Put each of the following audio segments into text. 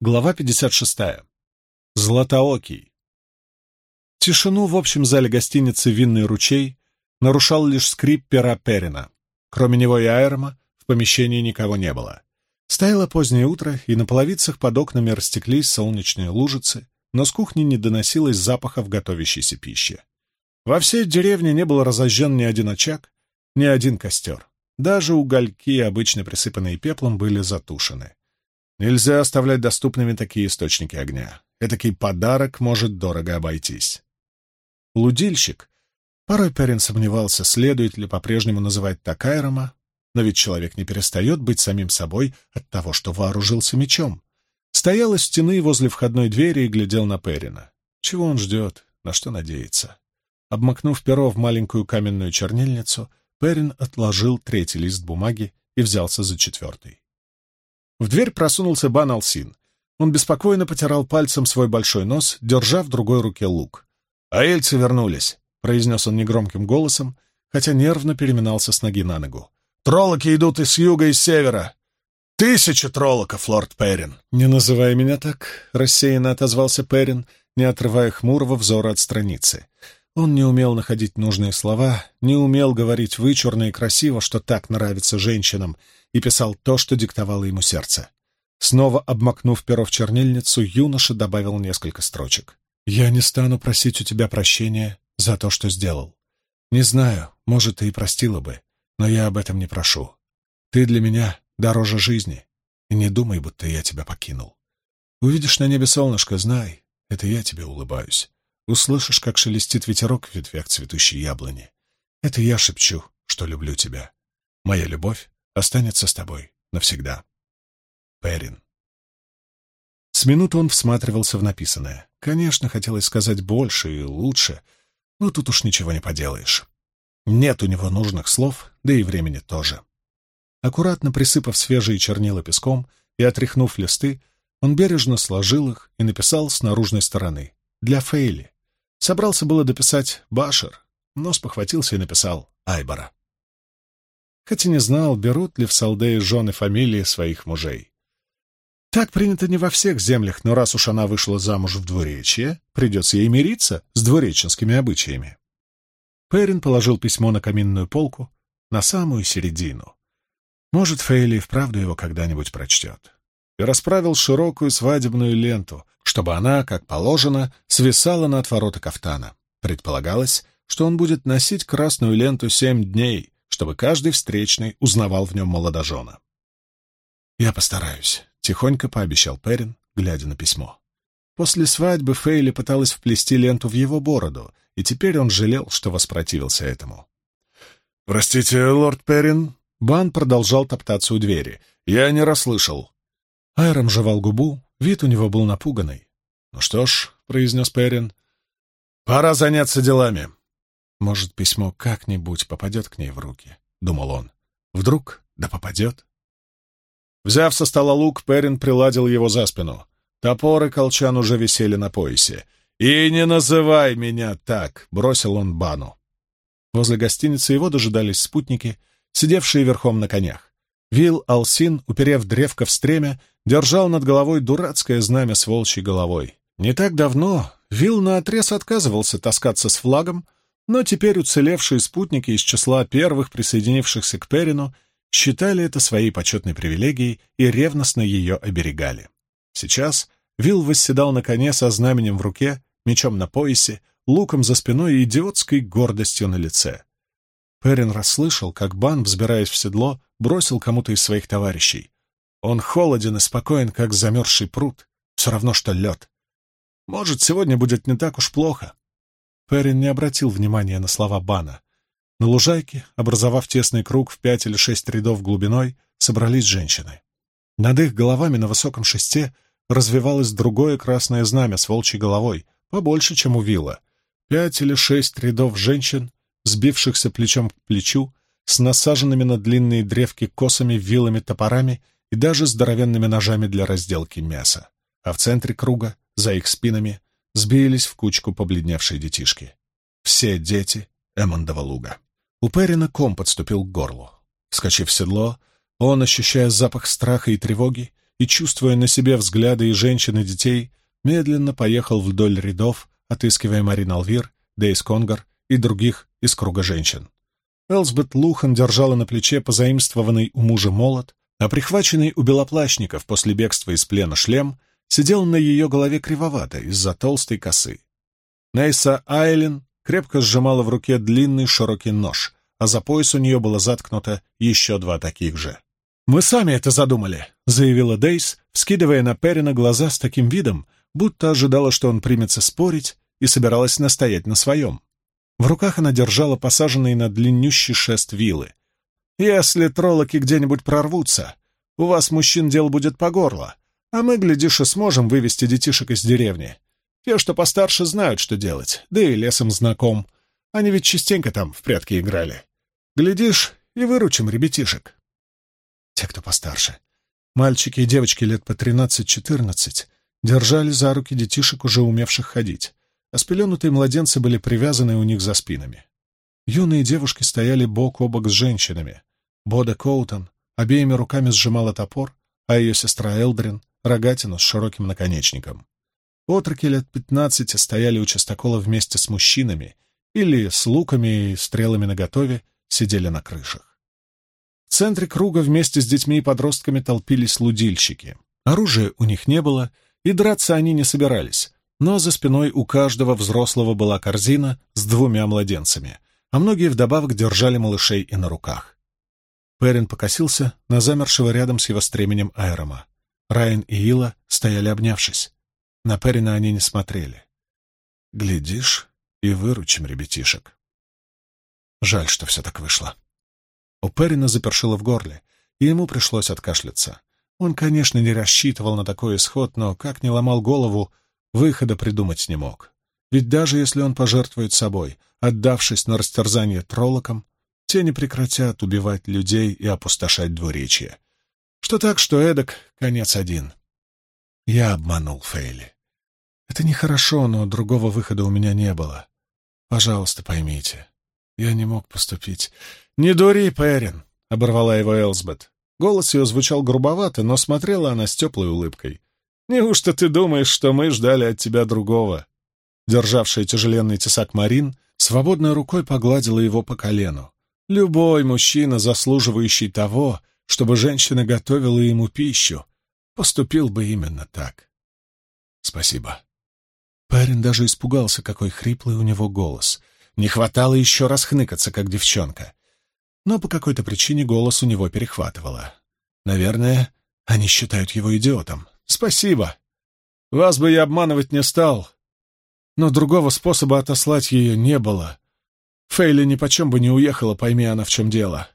Глава 56. Златоокий. Тишину в общем зале гостиницы «Винный ручей» нарушал лишь скрип пера Перина. Кроме него и Айрма в помещении никого не было. Стояло позднее утро, и на половицах под окнами растеклись солнечные лужицы, но с кухни не доносилось запахов готовящейся пищи. Во всей деревне не был разожжен ни один очаг, ни один костер. Даже угольки, обычно присыпанные пеплом, были затушены. Нельзя оставлять доступными такие источники огня. Этакий подарок может дорого обойтись. Лудильщик. Порой Перин сомневался, следует ли по-прежнему называть так но ведь человек не перестает быть самим собой от того, что вооружился мечом. Стоял у стены возле входной двери и глядел на Перина. Чего он ждет? На что надеется? Обмакнув перо в маленькую каменную чернильницу, Перин отложил третий лист бумаги и взялся за четвертый. В дверь просунулся Бан Алсин. Он беспокойно потирал пальцем свой большой нос, держа в другой руке лук. «А вернулись», — произнес он негромким голосом, хотя нервно переминался с ноги на ногу. «Троллоки идут из юга и с севера. Тысячи троллоков, лорд Перин!» «Не называй меня так», — рассеянно отозвался Перин, не отрывая хмурого взора от страницы. Он не умел находить нужные слова, не умел говорить вычурно и красиво, что так нравится женщинам, и писал то, что диктовало ему сердце. Снова обмакнув перо в чернильницу, юноша добавил несколько строчек. «Я не стану просить у тебя прощения за то, что сделал. Не знаю, может, ты и простила бы, но я об этом не прошу. Ты для меня дороже жизни, и не думай, будто я тебя покинул. Увидишь на небе солнышко, знай, это я тебе улыбаюсь. Услышишь, как шелестит ветерок в ветвях цветущей яблони. Это я шепчу, что люблю тебя. Моя любовь останется с тобой навсегда. Перин. С минуты он всматривался в написанное. Конечно, хотелось сказать больше и лучше, но тут уж ничего не поделаешь. Нет у него нужных слов, да и времени тоже. Аккуратно присыпав свежие чернила песком и отряхнув листы, он бережно сложил их и написал с наружной стороны «Для Фейли». Собрался было дописать «Башер», но спохватился и написал «Айбора» хотя не знал, берут ли в Салдее жены фамилии своих мужей. Так принято не во всех землях, но раз уж она вышла замуж в двуречье, придется ей мириться с двуреченскими обычаями. Перин положил письмо на каминную полку, на самую середину. Может, Фейли вправду его когда-нибудь прочтет. И расправил широкую свадебную ленту, чтобы она, как положено, свисала на отвороты кафтана. Предполагалось, что он будет носить красную ленту семь дней, чтобы каждый встречный узнавал в нем молодожена. «Я постараюсь», — тихонько пообещал Перин, глядя на письмо. После свадьбы Фейли пыталась вплести ленту в его бороду, и теперь он жалел, что воспротивился этому. «Простите, лорд Перин?» Бан продолжал топтаться у двери. «Я не расслышал». Айром жевал губу, вид у него был напуганный. «Ну что ж», — произнес Перин, — «пора заняться делами. Может, письмо как-нибудь попадет к ней в руки, — думал он. Вдруг да попадет. Взяв со стола лук, Перин приладил его за спину. Топор и колчан уже висели на поясе. «И не называй меня так!» — бросил он Бану. Возле гостиницы его дожидались спутники, сидевшие верхом на конях. Вил Алсин, уперев древко в стремя, держал над головой дурацкое знамя с волчьей головой. Не так давно Вил наотрез отказывался таскаться с флагом, но теперь уцелевшие спутники из числа первых присоединившихся к Перину считали это своей почетной привилегией и ревностно ее оберегали. Сейчас Вилл восседал на коне со знаменем в руке, мечом на поясе, луком за спиной и идиотской гордостью на лице. Перин расслышал, как Бан, взбираясь в седло, бросил кому-то из своих товарищей. Он холоден и спокоен, как замерзший пруд, все равно, что лед. Может, сегодня будет не так уж плохо. Перрин не обратил внимания на слова Бана. На лужайке, образовав тесный круг в пять или шесть рядов глубиной, собрались женщины. Над их головами на высоком шесте развивалось другое красное знамя с волчьей головой, побольше, чем у вилла. Пять или шесть рядов женщин, сбившихся плечом к плечу, с насаженными на длинные древки косами, вилами, топорами и даже здоровенными ножами для разделки мяса. А в центре круга, за их спинами, сбились в кучку побледневшие детишки. Все дети Эммондова луга. У Перина ком подступил к горлу. Вскочив в седло, он, ощущая запах страха и тревоги, и, чувствуя на себе взгляды и женщин, и детей, медленно поехал вдоль рядов, отыскивая Марин Алвир, Дейс Конгар и других из круга женщин. Элсбет Лухан держала на плече позаимствованный у мужа молот, а прихваченный у белоплащников после бегства из плена шлем сидел на ее голове кривовато из-за толстой косы. Нейса Айлен крепко сжимала в руке длинный широкий нож, а за пояс у нее было заткнуто еще два таких же. «Мы сами это задумали», — заявила Дейс, вскидывая на Перина глаза с таким видом, будто ожидала, что он примется спорить, и собиралась настоять на своем. В руках она держала посаженный на длиннющий шест вилы. «Если троллоки где-нибудь прорвутся, у вас, мужчин, дел будет по горло, а мы, глядишь, и сможем вывести детишек из деревни. Те, что постарше, знают, что делать, да и лесом знаком. Они ведь частенько там в прятки играли. Глядишь, и выручим ребятишек». Те, кто постарше, мальчики и девочки лет по тринадцать-четырнадцать, держали за руки детишек, уже умевших ходить а спеленутые младенцы были привязаны у них за спинами. Юные девушки стояли бок о бок с женщинами. Бода Коутон обеими руками сжимала топор, а ее сестра Элдрин — рогатину с широким наконечником. Отроки лет пятнадцати стояли у частокола вместе с мужчинами или с луками и стрелами наготове сидели на крышах. В центре круга вместе с детьми и подростками толпились лудильщики. Оружия у них не было, и драться они не собирались, но за спиной у каждого взрослого была корзина с двумя младенцами, а многие вдобавок держали малышей и на руках. Перин покосился на замершего рядом с его стременем Айрома. Райан и Ила стояли обнявшись. На Перина они не смотрели. «Глядишь, и выручим ребятишек». Жаль, что все так вышло. У Перина запершило в горле, и ему пришлось откашляться. Он, конечно, не рассчитывал на такой исход, но как не ломал голову, Выхода придумать не мог. Ведь даже если он пожертвует собой, отдавшись на растерзание троллокам, те не прекратят убивать людей и опустошать двуречье. Что так, что эдак, конец один. Я обманул Фейли. Это нехорошо, но другого выхода у меня не было. Пожалуйста, поймите. Я не мог поступить. «Не дури, Перин!» — оборвала его Элсбет. Голос ее звучал грубовато, но смотрела она с теплой улыбкой. Неужто ты думаешь, что мы ждали от тебя другого?» Державшая тяжеленный тесак Марин свободной рукой погладила его по колену. «Любой мужчина, заслуживающий того, чтобы женщина готовила ему пищу, поступил бы именно так». «Спасибо». Парень даже испугался, какой хриплый у него голос. Не хватало еще раз хныкаться, как девчонка. Но по какой-то причине голос у него перехватывало. Наверное, они считают его идиотом. Спасибо. Вас бы я обманывать не стал. Но другого способа отослать ее не было. Фейли ни почем бы не уехала, пойми она, в чем дело.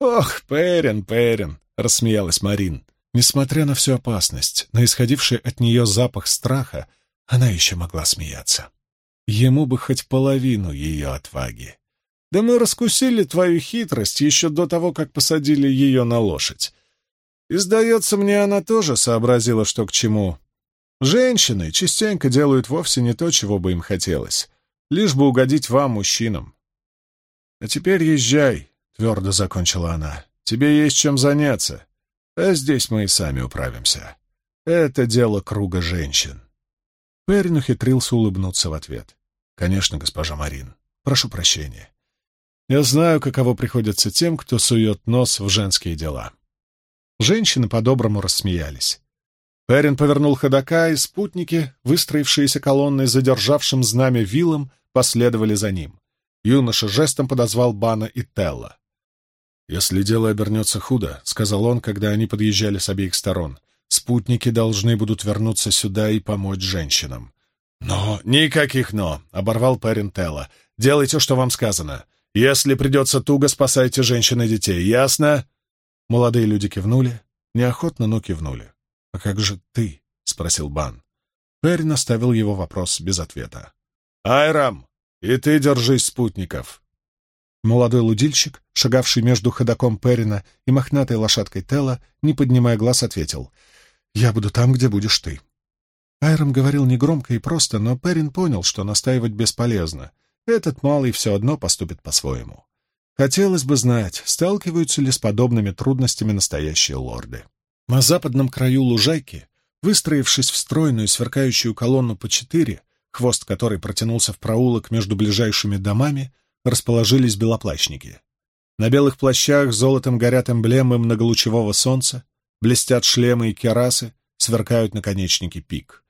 Ох, Перин, Перин, рассмеялась Марин. Несмотря на всю опасность, на исходивший от нее запах страха, она еще могла смеяться. Ему бы хоть половину ее отваги. Да мы раскусили твою хитрость еще до того, как посадили ее на лошадь. И, сдается мне, она тоже сообразила, что к чему. Женщины частенько делают вовсе не то, чего бы им хотелось, лишь бы угодить вам, мужчинам. «А теперь езжай», — твердо закончила она. «Тебе есть чем заняться, а здесь мы и сами управимся. Это дело круга женщин». Перин ухитрился улыбнуться в ответ. «Конечно, госпожа Марин. Прошу прощения. Я знаю, каково приходится тем, кто сует нос в женские дела». Женщины по-доброму рассмеялись. Перин повернул ходока, и спутники, выстроившиеся колонной, задержавшим знамя вилом, последовали за ним. Юноша жестом подозвал Бана и Телла. «Если дело обернется худо», — сказал он, когда они подъезжали с обеих сторон, — «спутники должны будут вернуться сюда и помочь женщинам». «Но...» «Никаких «но», — оборвал Перин Телла. «Делайте, что вам сказано. Если придется туго, спасайте женщин и детей. Ясно?» Молодые люди кивнули, неохотно, но кивнули. «А как же ты?» — спросил Бан. Перри наставил его вопрос без ответа. «Айрам, и ты держись спутников!» Молодой лудильщик, шагавший между ходоком Перина и мохнатой лошадкой Тела, не поднимая глаз, ответил. «Я буду там, где будешь ты». Айрам говорил негромко и просто, но Перин понял, что настаивать бесполезно. Этот малый все одно поступит по-своему. Хотелось бы знать, сталкиваются ли с подобными трудностями настоящие лорды. На западном краю лужайки, выстроившись в стройную сверкающую колонну по четыре, хвост которой протянулся в проулок между ближайшими домами, расположились белоплащники. На белых плащах золотом горят эмблемы многолучевого солнца, блестят шлемы и керасы, сверкают наконечники пик.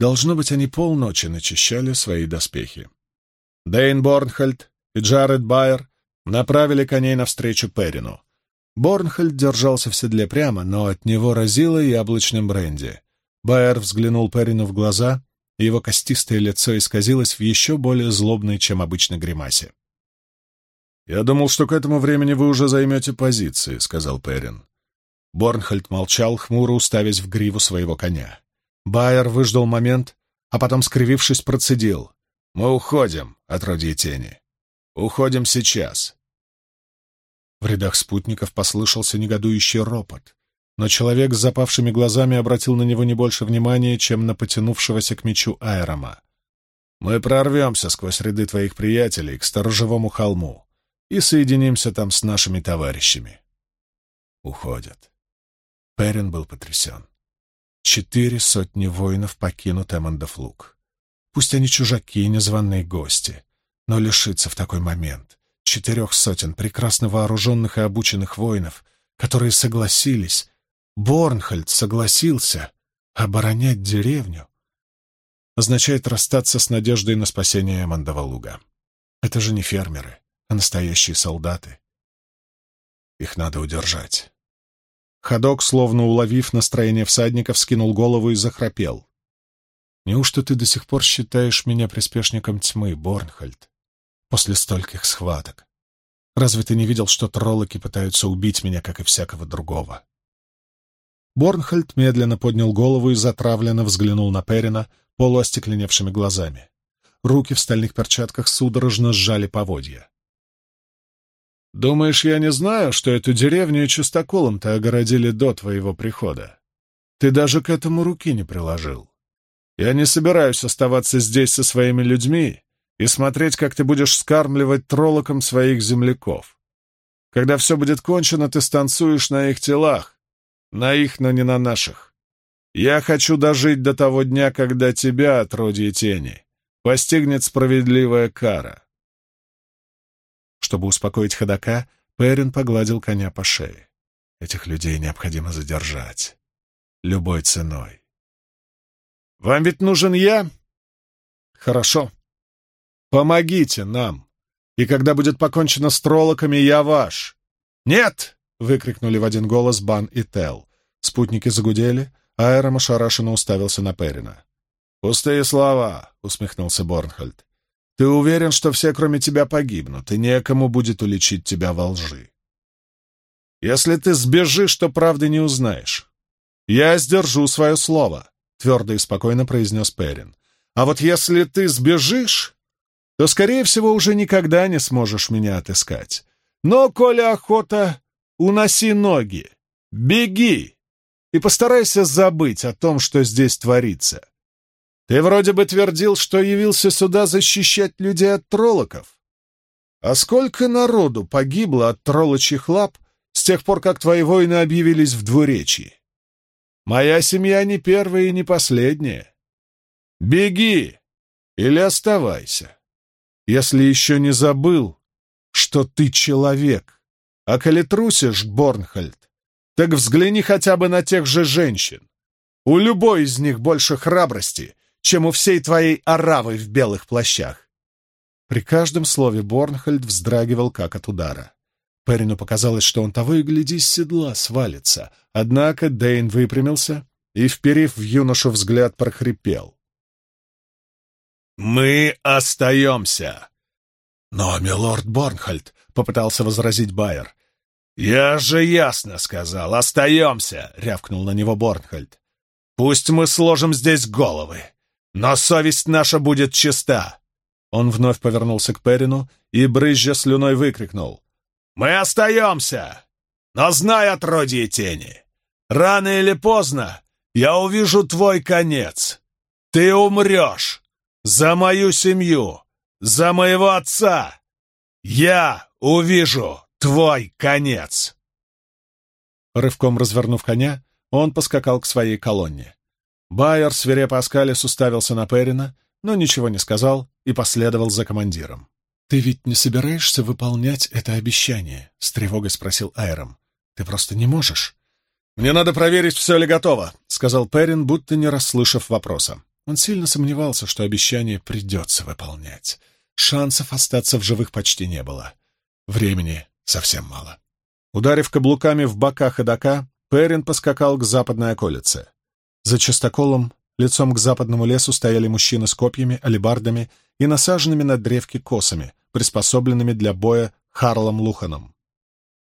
Должно быть, они полночи начищали свои доспехи. Дейн Борнхальд и Джаред Байер направили коней навстречу Перину. Борнхальд держался в седле прямо, но от него разило яблочным бренди. Байер взглянул Перину в глаза, и его костистое лицо исказилось в еще более злобной, чем обычно, гримасе. «Я думал, что к этому времени вы уже займете позиции», — сказал Перин. Борнхальд молчал, хмуро уставясь в гриву своего коня. Байер выждал момент, а потом, скривившись, процедил. «Мы уходим, отродье тени. Уходим сейчас». В рядах спутников послышался негодующий ропот, но человек с запавшими глазами обратил на него не больше внимания, чем на потянувшегося к мечу Айрома. «Мы прорвемся сквозь ряды твоих приятелей к сторожевому холму и соединимся там с нашими товарищами. Уходят. Перин был потрясен. Четыре сотни воинов покинут Эммондов луг. Пусть они чужаки и незваные гости, но лишиться в такой момент четырех сотен прекрасно вооруженных и обученных воинов, которые согласились, Борнхольд согласился оборонять деревню, означает расстаться с надеждой на спасение Эммондова луга. Это же не фермеры а настоящие солдаты. Их надо удержать. Ходок, словно уловив настроение всадников, скинул голову и захрапел. «Неужто ты до сих пор считаешь меня приспешником тьмы, Борнхальд? После стольких схваток. Разве ты не видел, что троллоки пытаются убить меня, как и всякого другого?» Борнхальд медленно поднял голову и затравленно взглянул на Перина полуостекленевшими глазами. Руки в стальных перчатках судорожно сжали поводья. Думаешь, я не знаю, что эту деревню чистоколом-то огородили до твоего прихода? Ты даже к этому руки не приложил. Я не собираюсь оставаться здесь со своими людьми и смотреть, как ты будешь скармливать троллоком своих земляков. Когда все будет кончено, ты станцуешь на их телах. На их, но не на наших. Я хочу дожить до того дня, когда тебя, отродье тени, постигнет справедливая кара. Чтобы успокоить ходока, Перин погладил коня по шее. Этих людей необходимо задержать. Любой ценой. «Вам ведь нужен я?» «Хорошо. Помогите нам, и когда будет покончено с троллоками, я ваш». «Нет!» — выкрикнули в один голос Бан и Тел. Спутники загудели, а Эром ошарашенно уставился на Перина. «Пустые слова!» — усмехнулся Борнхольд. Ты уверен, что все, кроме тебя, погибнут, и некому будет уличить тебя во лжи. Если ты сбежишь, то правды не узнаешь. Я сдержу свое слово, — твердо и спокойно произнес Перин. А вот если ты сбежишь, то, скорее всего, уже никогда не сможешь меня отыскать. Но, коли охота, уноси ноги, беги и постарайся забыть о том, что здесь творится. Ты вроде бы твердил, что явился сюда защищать людей от троллоков. А сколько народу погибло от троллочьих лап с тех пор, как твои воины объявились в двуречии? Моя семья не первая и не последняя. Беги или оставайся, если еще не забыл, что ты человек. А коли трусишь, Борнхальд, так взгляни хотя бы на тех же женщин. У любой из них больше храбрости — чем у всей твоей оравы в белых плащах. При каждом слове Борнхольд вздрагивал, как от удара. Перину показалось, что он того и гляди с седла свалится. Однако Дейн выпрямился и, вперив в юношу взгляд, прохрипел. «Мы остаемся!» «Но, милорд Борнхольд», — попытался возразить Байер. «Я же ясно сказал, остаемся!» — рявкнул на него Борнхольд. «Пусть мы сложим здесь головы, но совесть наша будет чиста!» Он вновь повернулся к Перину и, брызжа слюной, выкрикнул. «Мы остаемся! Но знай, отродье тени, рано или поздно я увижу твой конец. Ты умрешь! За мою семью! За моего отца! Я увижу твой конец!» Рывком развернув коня, он поскакал к своей колонне. Байер, свирепо оскалясь, уставился на Перина, но ничего не сказал и последовал за командиром. «Ты ведь не собираешься выполнять это обещание?» — с тревогой спросил Айром. «Ты просто не можешь». «Мне надо проверить, все ли готово», — сказал Перин, будто не расслышав вопроса. Он сильно сомневался, что обещание придется выполнять. Шансов остаться в живых почти не было. Времени совсем мало. Ударив каблуками в бока ходока, Перин поскакал к западной околице. За частоколом, лицом к западному лесу, стояли мужчины с копьями, алебардами и насаженными на древки косами, приспособленными для боя Харлом Луханом.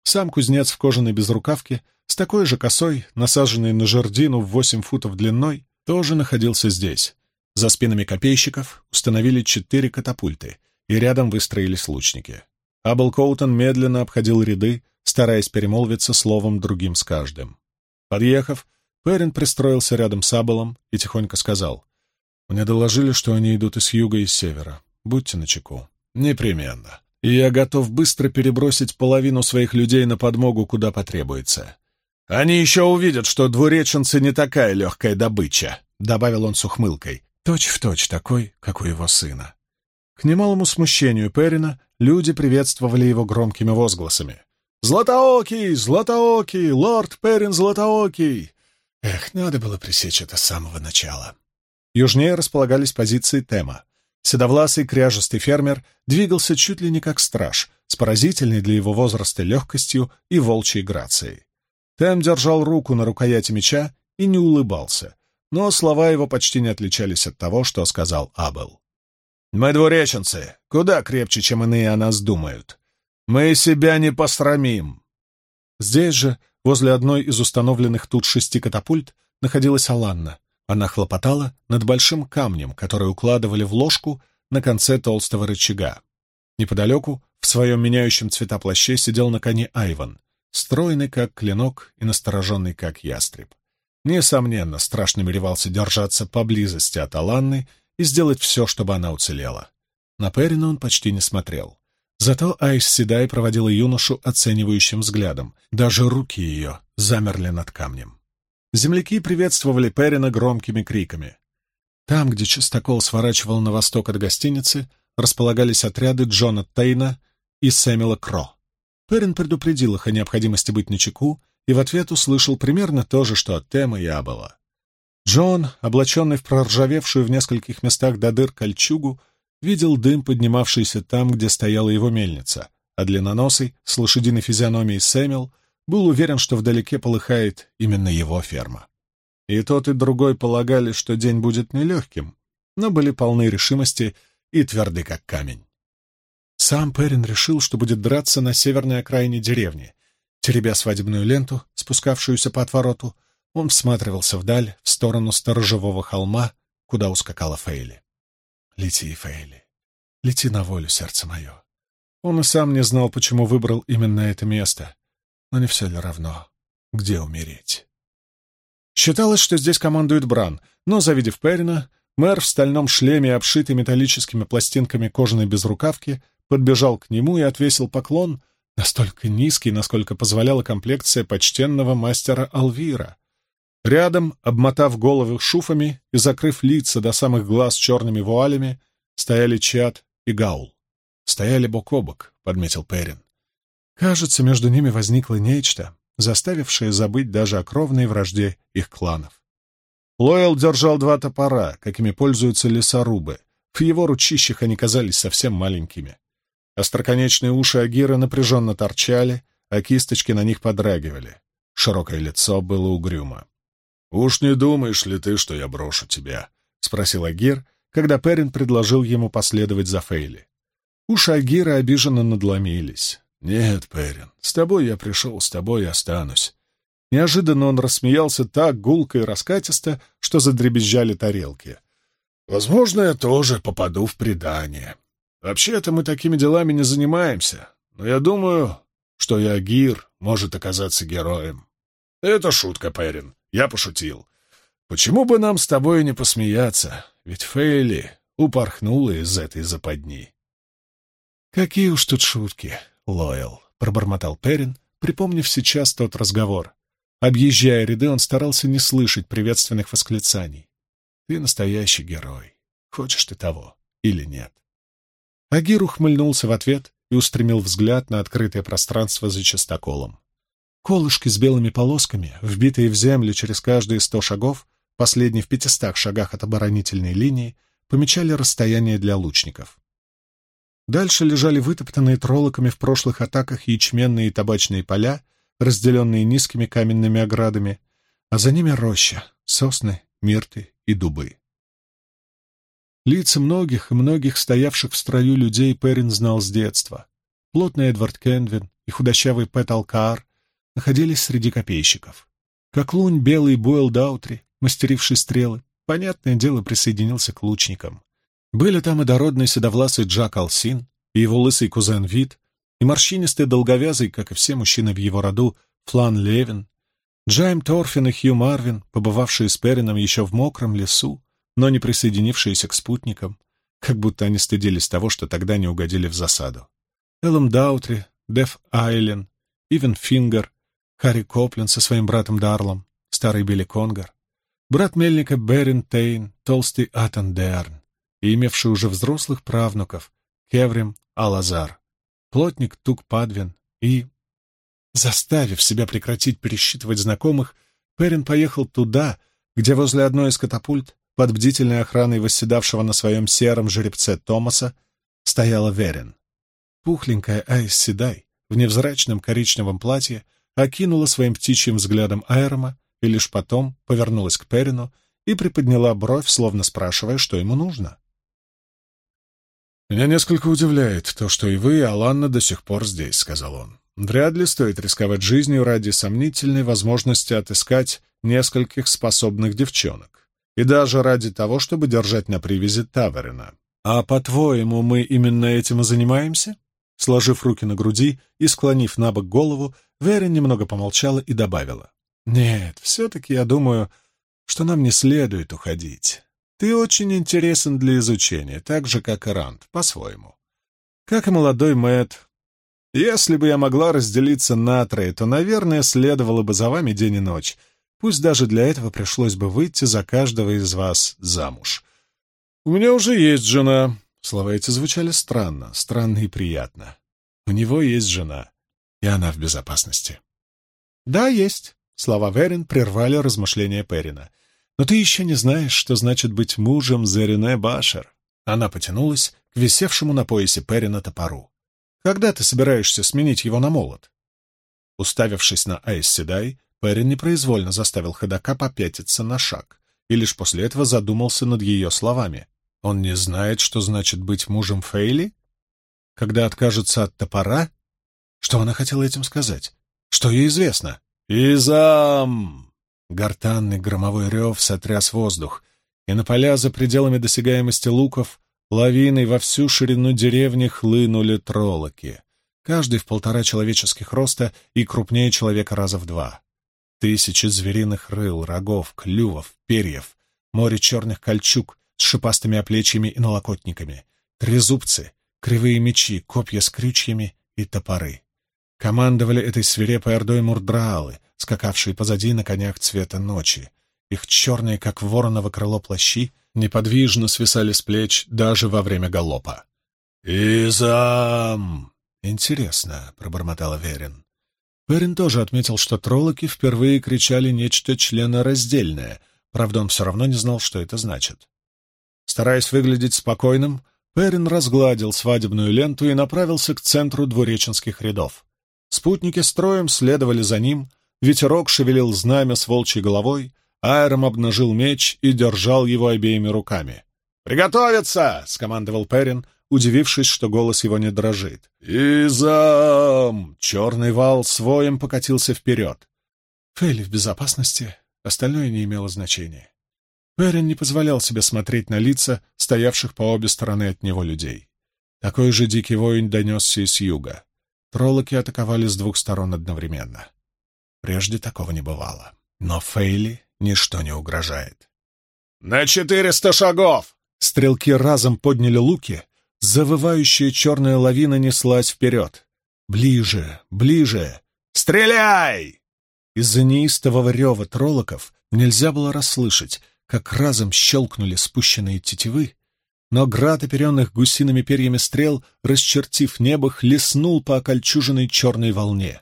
Сам кузнец в кожаной безрукавке, с такой же косой, насаженной на жердину в восемь футов длиной, тоже находился здесь. За спинами копейщиков установили четыре катапульты, и рядом выстроились лучники. Абл Коутон медленно обходил ряды, стараясь перемолвиться словом другим с каждым. Подъехав, Перин пристроился рядом с Абелом и тихонько сказал, «Мне доложили, что они идут из юга и с севера. Будьте начеку». «Непременно. Я готов быстро перебросить половину своих людей на подмогу, куда потребуется. Они еще увидят, что двуреченцы не такая легкая добыча», — добавил он с ухмылкой, точь-в-точь точь такой, как у его сына. К немалому смущению Перина люди приветствовали его громкими возгласами. «Златоокий! Златоокий! Лорд Перин Златоокий!» Эх, надо было пресечь это с самого начала. Южнее располагались позиции Тема. Седовласый кряжестый фермер двигался чуть ли не как страж, с поразительной для его возраста легкостью и волчьей грацией. Тем держал руку на рукояти меча и не улыбался, но слова его почти не отличались от того, что сказал Абел. «Мы двуреченцы, куда крепче, чем иные о нас думают. Мы себя не посрамим!» Здесь же, возле одной из установленных тут шести катапульт, находилась Аланна. Она хлопотала над большим камнем, который укладывали в ложку на конце толстого рычага. Неподалеку, в своем меняющем цвета плаще, сидел на коне Айван, стройный как клинок и настороженный как ястреб. Несомненно, страшно намеревался держаться поблизости от Аланны и сделать все, чтобы она уцелела. На Перина он почти не смотрел. Зато Айс Седай проводила юношу оценивающим взглядом. Даже руки ее замерли над камнем. Земляки приветствовали Перина громкими криками. Там, где частокол сворачивал на восток от гостиницы, располагались отряды Джона Тейна и Сэмила Кро. Перин предупредил их о необходимости быть начеку и в ответ услышал примерно то же, что от Тема и Абела. Джон, облаченный в проржавевшую в нескольких местах до дыр кольчугу, видел дым, поднимавшийся там, где стояла его мельница, а длинноносый, с лошадиной физиономией Сэмил, был уверен, что вдалеке полыхает именно его ферма. И тот, и другой полагали, что день будет нелегким, но были полны решимости и тверды, как камень. Сам Перин решил, что будет драться на северной окраине деревни. Теребя свадебную ленту, спускавшуюся по отвороту, он всматривался вдаль, в сторону сторожевого холма, куда ускакала Фейли. Лети, Фейли, лети на волю, сердце мое. Он и сам не знал, почему выбрал именно это место. Но не все ли равно, где умереть? Считалось, что здесь командует Бран, но, завидев Перина, мэр в стальном шлеме, обшитый металлическими пластинками кожаной безрукавки, подбежал к нему и отвесил поклон, настолько низкий, насколько позволяла комплекция почтенного мастера Алвира. Рядом, обмотав головы шуфами и закрыв лица до самых глаз черными вуалями, стояли Чат и Гаул. Стояли бок о бок, — подметил Перин. Кажется, между ними возникло нечто, заставившее забыть даже о кровной вражде их кланов. Лойл держал два топора, какими пользуются лесорубы. В его ручищах они казались совсем маленькими. Остроконечные уши Агира напряженно торчали, а кисточки на них подрагивали. Широкое лицо было угрюмо. «Уж не думаешь ли ты, что я брошу тебя?» — спросил Агир, когда Перин предложил ему последовать за Фейли. Уши Агира обиженно надломились. «Нет, Перин, с тобой я пришел, с тобой и останусь». Неожиданно он рассмеялся так гулко и раскатисто, что задребезжали тарелки. «Возможно, я тоже попаду в предание. Вообще-то мы такими делами не занимаемся, но я думаю, что и Агир может оказаться героем». «Это шутка, Перин. Я пошутил. Почему бы нам с тобой не посмеяться? Ведь Фейли упорхнула из этой западни. Какие уж тут шутки, Лойл, пробормотал Перин, припомнив сейчас тот разговор. Объезжая ряды, он старался не слышать приветственных восклицаний. «Ты настоящий герой. Хочешь ты того или нет?» Агир ухмыльнулся в ответ и устремил взгляд на открытое пространство за частоколом. Колышки с белыми полосками, вбитые в землю через каждые сто шагов, последний в пятистах шагах от оборонительной линии, помечали расстояние для лучников. Дальше лежали вытоптанные троллоками в прошлых атаках ячменные и табачные поля, разделенные низкими каменными оградами, а за ними роща, сосны, мирты и дубы. Лица многих и многих стоявших в строю людей Перин знал с детства. Плотный Эдвард Кенвин и худощавый Пэт Алкаар находились среди копейщиков. Как лунь белый Бойл Даутри, мастеривший стрелы, понятное дело, присоединился к лучникам. Были там и дородный седовласый Джак Алсин, и его лысый кузен Вит, и морщинистый долговязый, как и все мужчины в его роду, Флан Левин, Джайм Торфин и Хью Марвин, побывавшие с Перрином еще в мокром лесу, но не присоединившиеся к спутникам, как будто они стыдились того, что тогда не угодили в засаду. Эллом Даутри, Деф Айлен, Ивен Фингер, Харри Коплин со своим братом Дарлом, старый Билли Конгар, брат мельника Берин Тейн, толстый Атан Дерн, и имевший уже взрослых правнуков Кеврим Алазар, плотник Тук Падвин и... Заставив себя прекратить пересчитывать знакомых, Перин поехал туда, где возле одной из катапульт, под бдительной охраной восседавшего на своем сером жеребце Томаса, стояла Верин. Пухленькая Айс Седай в невзрачном коричневом платье окинула своим птичьим взглядом Айрома и лишь потом повернулась к Перину и приподняла бровь, словно спрашивая, что ему нужно. «Меня несколько удивляет то, что и вы, и Аланна до сих пор здесь», — сказал он. «Вряд ли стоит рисковать жизнью ради сомнительной возможности отыскать нескольких способных девчонок, и даже ради того, чтобы держать на привязи Таверина. А по-твоему, мы именно этим и занимаемся?» Сложив руки на груди и склонив на бок голову, Верин немного помолчала и добавила. «Нет, все-таки я думаю, что нам не следует уходить. Ты очень интересен для изучения, так же, как и Ранд, по-своему. Как и молодой Мэтт. Если бы я могла разделиться на трое, то, наверное, следовало бы за вами день и ночь. Пусть даже для этого пришлось бы выйти за каждого из вас замуж. У меня уже есть жена. Слова эти звучали странно, странно и приятно. У него есть жена, и она в безопасности. Да, есть. Слова Верин прервали размышления Перина. Но ты еще не знаешь, что значит быть мужем Зерине Башер. Она потянулась к висевшему на поясе Перина топору. Когда ты собираешься сменить его на молот? Уставившись на Айс Перин непроизвольно заставил ходока попятиться на шаг, и лишь после этого задумался над ее словами. Он не знает, что значит быть мужем Фейли? Когда откажется от топора? Что она хотела этим сказать? Что ей известно? «Изам!» Гортанный громовой рев сотряс воздух, и на поля за пределами досягаемости луков лавиной во всю ширину деревни хлынули троллоки, каждый в полтора человеческих роста и крупнее человека раза в два. Тысячи звериных рыл, рогов, клювов, перьев, море черных кольчуг с шипастыми оплечьями и налокотниками, трезубцы, кривые мечи, копья с крючьями и топоры. Командовали этой свирепой ордой мурдраалы, скакавшие позади на конях цвета ночи. Их черные, как вороново крыло плащи, неподвижно свисали с плеч даже во время галопа. «Изам!» «Интересно», — пробормотала Верин. Верин тоже отметил, что троллоки впервые кричали нечто членораздельное, правда, он все равно не знал, что это значит. Стараясь выглядеть спокойным, Перин разгладил свадебную ленту и направился к центру двуреченских рядов. Спутники строем следовали за ним, Ветерок шевелил знамя с волчьей головой, Айром обнажил меч и держал его обеими руками. «Приготовиться!» — скомандовал Перин, удивившись, что голос его не дрожит. «Изам!» — черный вал своем покатился вперед. Фейли в безопасности, остальное не имело значения. Перин не позволял себе смотреть на лица, стоявших по обе стороны от него людей. Такой же дикий воин донесся из юга. Троллоки атаковали с двух сторон одновременно. Прежде такого не бывало. Но Фейли ничто не угрожает. «На четыреста шагов!» Стрелки разом подняли луки, завывающая черная лавина неслась вперед. «Ближе, ближе! Стреляй!» Из-за неистового рева троллоков нельзя было расслышать, как разом щелкнули спущенные тетивы, но град оперенных гусиными перьями стрел, расчертив небо, хлестнул по окольчуженной черной волне.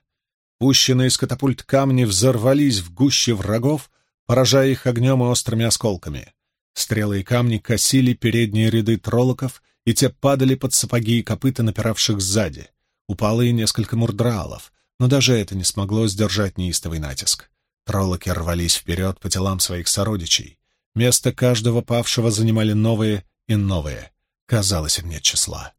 Пущенные из катапульт камни взорвались в гуще врагов, поражая их огнем и острыми осколками. Стрелы и камни косили передние ряды троллоков, и те падали под сапоги и копыта напиравших сзади. Упало и несколько мурдраалов, но даже это не смогло сдержать неистовый натиск. Троллоки рвались вперед по телам своих сородичей. Место каждого павшего занимали новые и новые. Казалось, нет числа.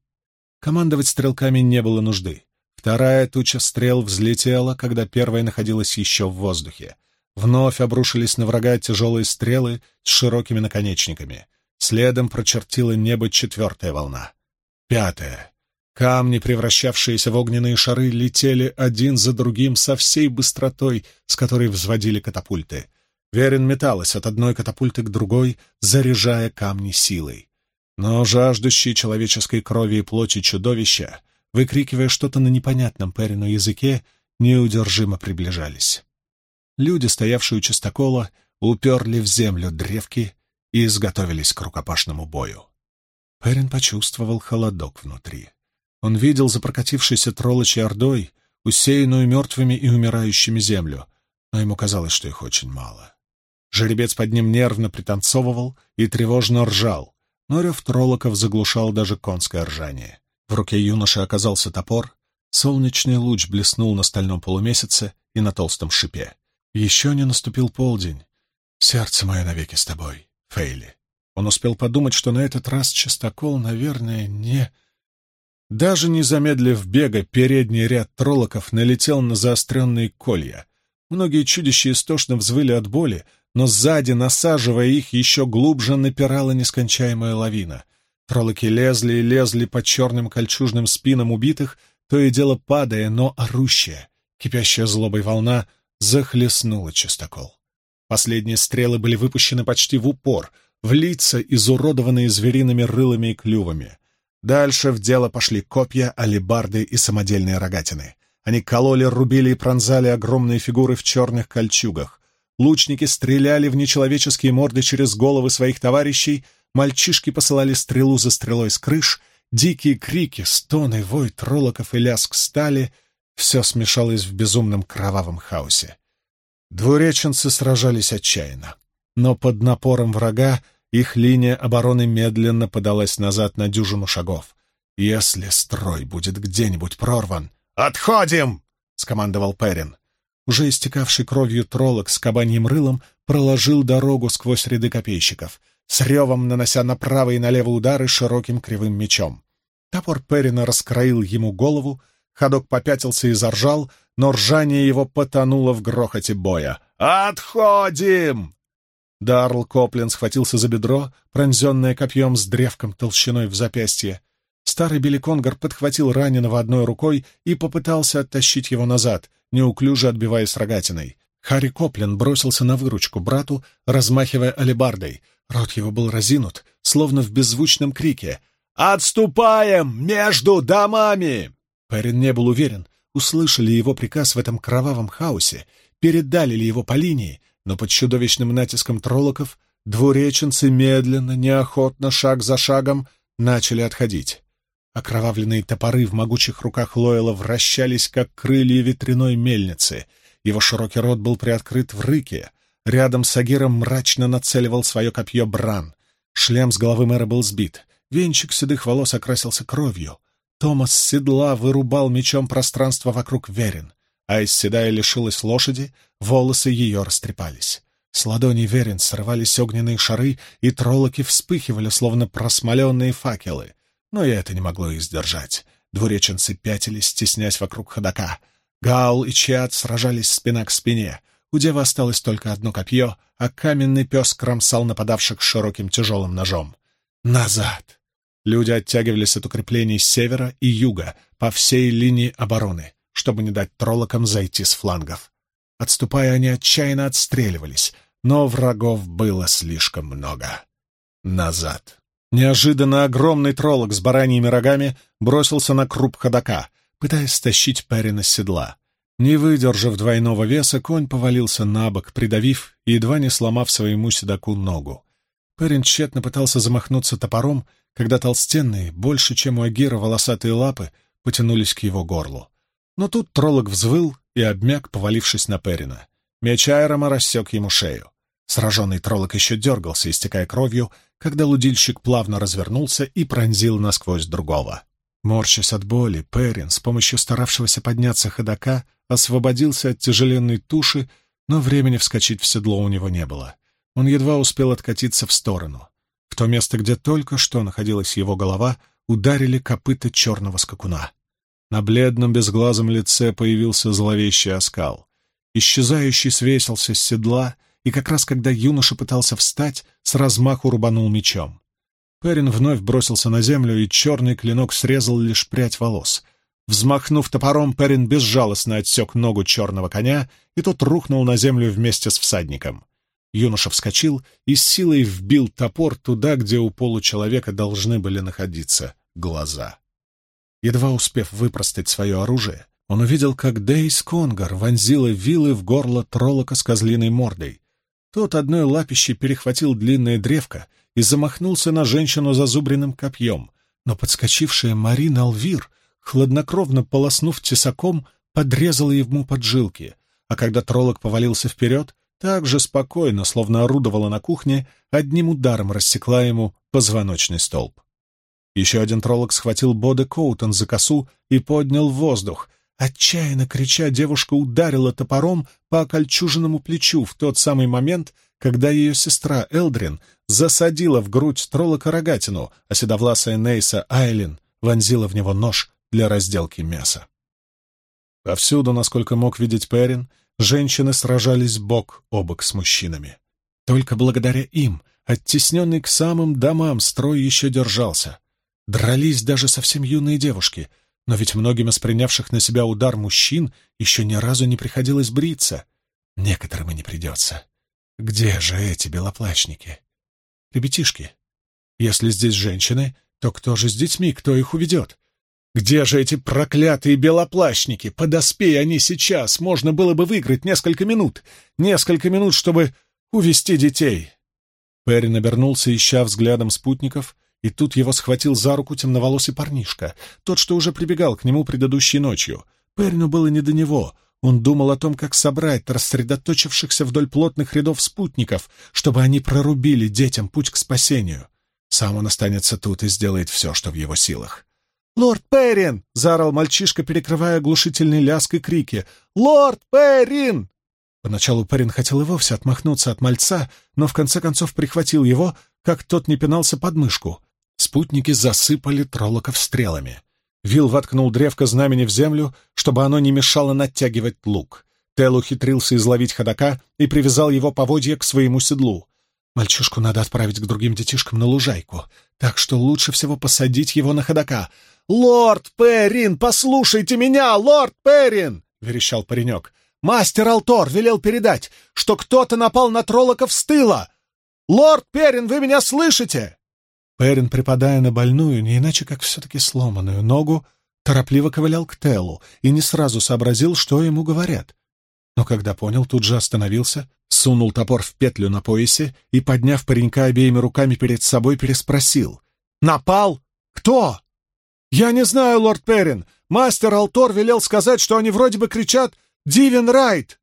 Командовать стрелками не было нужды. Вторая туча стрел взлетела, когда первая находилась еще в воздухе. Вновь обрушились на врага тяжелые стрелы с широкими наконечниками. Следом прочертила небо четвертая волна. Пятая. Камни, превращавшиеся в огненные шары, летели один за другим со всей быстротой, с которой взводили катапульты. Верин металась от одной катапульты к другой, заряжая камни силой. Но жаждущие человеческой крови и плоти чудовища, выкрикивая что-то на непонятном Перину языке, неудержимо приближались. Люди, стоявшие у чистокола, уперли в землю древки и изготовились к рукопашному бою. Перин почувствовал холодок внутри. Он видел за прокатившейся троллочей ордой, усеянную мертвыми и умирающими землю, но ему казалось, что их очень мало. Жеребец под ним нервно пританцовывал и тревожно ржал, но рев троллоков заглушал даже конское ржание. В руке юноши оказался топор, солнечный луч блеснул на стальном полумесяце и на толстом шипе. Еще не наступил полдень. Сердце мое навеки с тобой, Фейли. Он успел подумать, что на этот раз частокол, наверное, не... Даже не замедлив бега, передний ряд троллоков налетел на заостренные колья. Многие чудища истошно взвыли от боли, но сзади, насаживая их, еще глубже напирала нескончаемая лавина. Троллоки лезли и лезли по черным кольчужным спинам убитых, то и дело падая, но орущая, кипящая злобой волна захлестнула чистокол. Последние стрелы были выпущены почти в упор, в лица, изуродованные звериными рылами и клювами. Дальше в дело пошли копья, алебарды и самодельные рогатины. Они кололи, рубили и пронзали огромные фигуры в черных кольчугах. Лучники стреляли в нечеловеческие морды через головы своих товарищей, мальчишки посылали стрелу за стрелой с крыш, дикие крики, стоны, вой троллоков и лязг стали — все смешалось в безумном кровавом хаосе. Двуреченцы сражались отчаянно, но под напором врага их линия обороны медленно подалась назад на дюжину шагов. Если строй будет где-нибудь прорван... «Отходим!» — скомандовал Перин. Уже истекавший кровью троллок с кабаньим рылом проложил дорогу сквозь ряды копейщиков, с ревом нанося направо и налево удары широким кривым мечом. Топор Перина раскроил ему голову, ходок попятился и заржал, но ржание его потонуло в грохоте боя. «Отходим!» Дарл Коплин схватился за бедро, пронзенное копьем с древком толщиной в запястье. Старый Беликонгар подхватил раненого одной рукой и попытался оттащить его назад, неуклюже отбиваясь рогатиной. Харри Коплин бросился на выручку брату, размахивая алебардой. Рот его был разинут, словно в беззвучном крике. «Отступаем! Между домами!» Перин не был уверен, услышали его приказ в этом кровавом хаосе, передали ли его по линии, но под чудовищным натиском троллоков двуреченцы медленно, неохотно, шаг за шагом начали отходить. Окровавленные топоры в могучих руках Лойла вращались, как крылья ветряной мельницы. Его широкий рот был приоткрыт в рыке. Рядом с Агиром мрачно нацеливал свое копье Бран. Шлем с головы мэра был сбит. Венчик седых волос окрасился кровью. Томас с седла вырубал мечом пространство вокруг Верин а из седая лишилась лошади, волосы ее растрепались. С ладони Верин срывались огненные шары, и троллоки вспыхивали, словно просмоленные факелы. Но и это не могло их сдержать. Двуреченцы пятились, стеснясь вокруг ходока. Гаул и Чиат сражались спина к спине. У девы осталось только одно копье, а каменный пес кромсал нападавших широким тяжелым ножом. «Назад!» Люди оттягивались от укреплений с севера и юга по всей линии обороны чтобы не дать троллокам зайти с флангов. Отступая, они отчаянно отстреливались, но врагов было слишком много. Назад. Неожиданно огромный троллок с бараньими рогами бросился на круп ходока, пытаясь стащить Перина с седла. Не выдержав двойного веса, конь повалился на бок, придавив и едва не сломав своему седаку ногу. Перин тщетно пытался замахнуться топором, когда толстенные, больше, чем у Агира, волосатые лапы потянулись к его горлу. Но тут троллок взвыл и обмяк, повалившись на Перина. Меч Айрома рассек ему шею. Сраженный троллок еще дергался, истекая кровью, когда лудильщик плавно развернулся и пронзил насквозь другого. Морщась от боли, Перин с помощью старавшегося подняться ходока освободился от тяжеленной туши, но времени вскочить в седло у него не было. Он едва успел откатиться в сторону. В то место, где только что находилась его голова, ударили копыта черного скакуна. На бледном безглазом лице появился зловещий оскал. Исчезающий свесился с седла, и как раз когда юноша пытался встать, с размаху рубанул мечом. Перин вновь бросился на землю, и черный клинок срезал лишь прядь волос. Взмахнув топором, Перин безжалостно отсек ногу черного коня, и тот рухнул на землю вместе с всадником. Юноша вскочил и с силой вбил топор туда, где у получеловека должны были находиться глаза. Едва успев выпростать свое оружие, он увидел, как Дейс Конгар вонзила вилы в горло троллока с козлиной мордой. Тот одной лапищей перехватил длинное древко и замахнулся на женщину зазубренным копьем, но подскочившая Марина Алвир, хладнокровно полоснув тесаком, подрезала ему поджилки, а когда троллок повалился вперед, так же спокойно, словно орудовала на кухне, одним ударом рассекла ему позвоночный столб. Еще один троллок схватил Боде Коутон за косу и поднял в воздух. Отчаянно крича, девушка ударила топором по окольчуженному плечу в тот самый момент, когда ее сестра Элдрин засадила в грудь троллока рогатину, а седовласая Нейса Айлин вонзила в него нож для разделки мяса. Повсюду, насколько мог видеть Перин, женщины сражались бок о бок с мужчинами. Только благодаря им, оттесненный к самым домам, строй еще держался. Дрались даже совсем юные девушки, но ведь многим из принявших на себя удар мужчин еще ни разу не приходилось бриться. Некоторым и не придется. Где же эти белоплащники? Ребятишки. Если здесь женщины, то кто же с детьми, кто их уведет? Где же эти проклятые белоплащники? Подоспей они сейчас, можно было бы выиграть несколько минут. Несколько минут, чтобы увести детей. Перри обернулся, ища взглядом спутников, и тут его схватил за руку темноволосый парнишка, тот, что уже прибегал к нему предыдущей ночью. Перрину было не до него. Он думал о том, как собрать рассредоточившихся вдоль плотных рядов спутников, чтобы они прорубили детям путь к спасению. Сам он останется тут и сделает все, что в его силах. «Лорд Перрин!» — заорал мальчишка, перекрывая оглушительный лязг и крики. «Лорд Перрин!» Поначалу Перрин хотел и вовсе отмахнуться от мальца, но в конце концов прихватил его, как тот не пинался под мышку. Спутники засыпали троллоков стрелами. Вил воткнул древко знамени в землю, чтобы оно не мешало натягивать лук. Тел ухитрился изловить ходока и привязал его поводья к своему седлу. Мальчишку надо отправить к другим детишкам на лужайку, так что лучше всего посадить его на ходока. «Лорд Перрин, послушайте меня, лорд Перрин!» — верещал паренек. «Мастер Алтор велел передать, что кто-то напал на троллоков с тыла! Лорд Перрин, вы меня слышите?» Перрин, припадая на больную, не иначе как все-таки сломанную ногу, торопливо ковылял к Телу и не сразу сообразил, что ему говорят. Но когда понял, тут же остановился, сунул топор в петлю на поясе и, подняв паренька обеими руками перед собой, переспросил. «Напал? Кто?» «Я не знаю, лорд Перрин. Мастер Алтор велел сказать, что они вроде бы кричат «Дивен Райт!»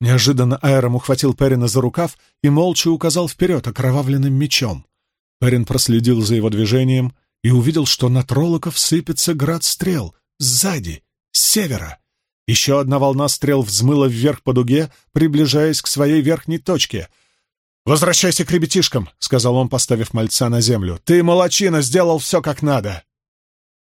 Неожиданно Айром ухватил Перрина за рукав и молча указал вперед окровавленным мечом. Перрин проследил за его движением и увидел, что на троллоков сыпется град стрел сзади, с севера. Еще одна волна стрел взмыла вверх по дуге, приближаясь к своей верхней точке. «Возвращайся к ребятишкам», — сказал он, поставив мальца на землю. «Ты, молочина, сделал все как надо».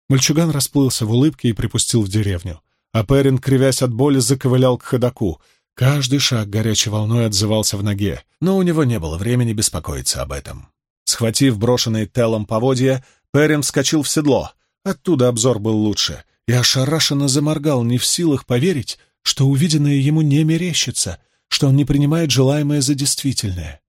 Мальчуган расплылся в улыбке и припустил в деревню. А Перин, кривясь от боли, заковылял к ходоку. Каждый шаг горячей волной отзывался в ноге, но у него не было времени беспокоиться об этом. Схватив брошенные телом поводья, Перин вскочил в седло. Оттуда обзор был лучше, и ошарашенно заморгал, не в силах поверить, что увиденное ему не мерещится, что он не принимает желаемое за действительное.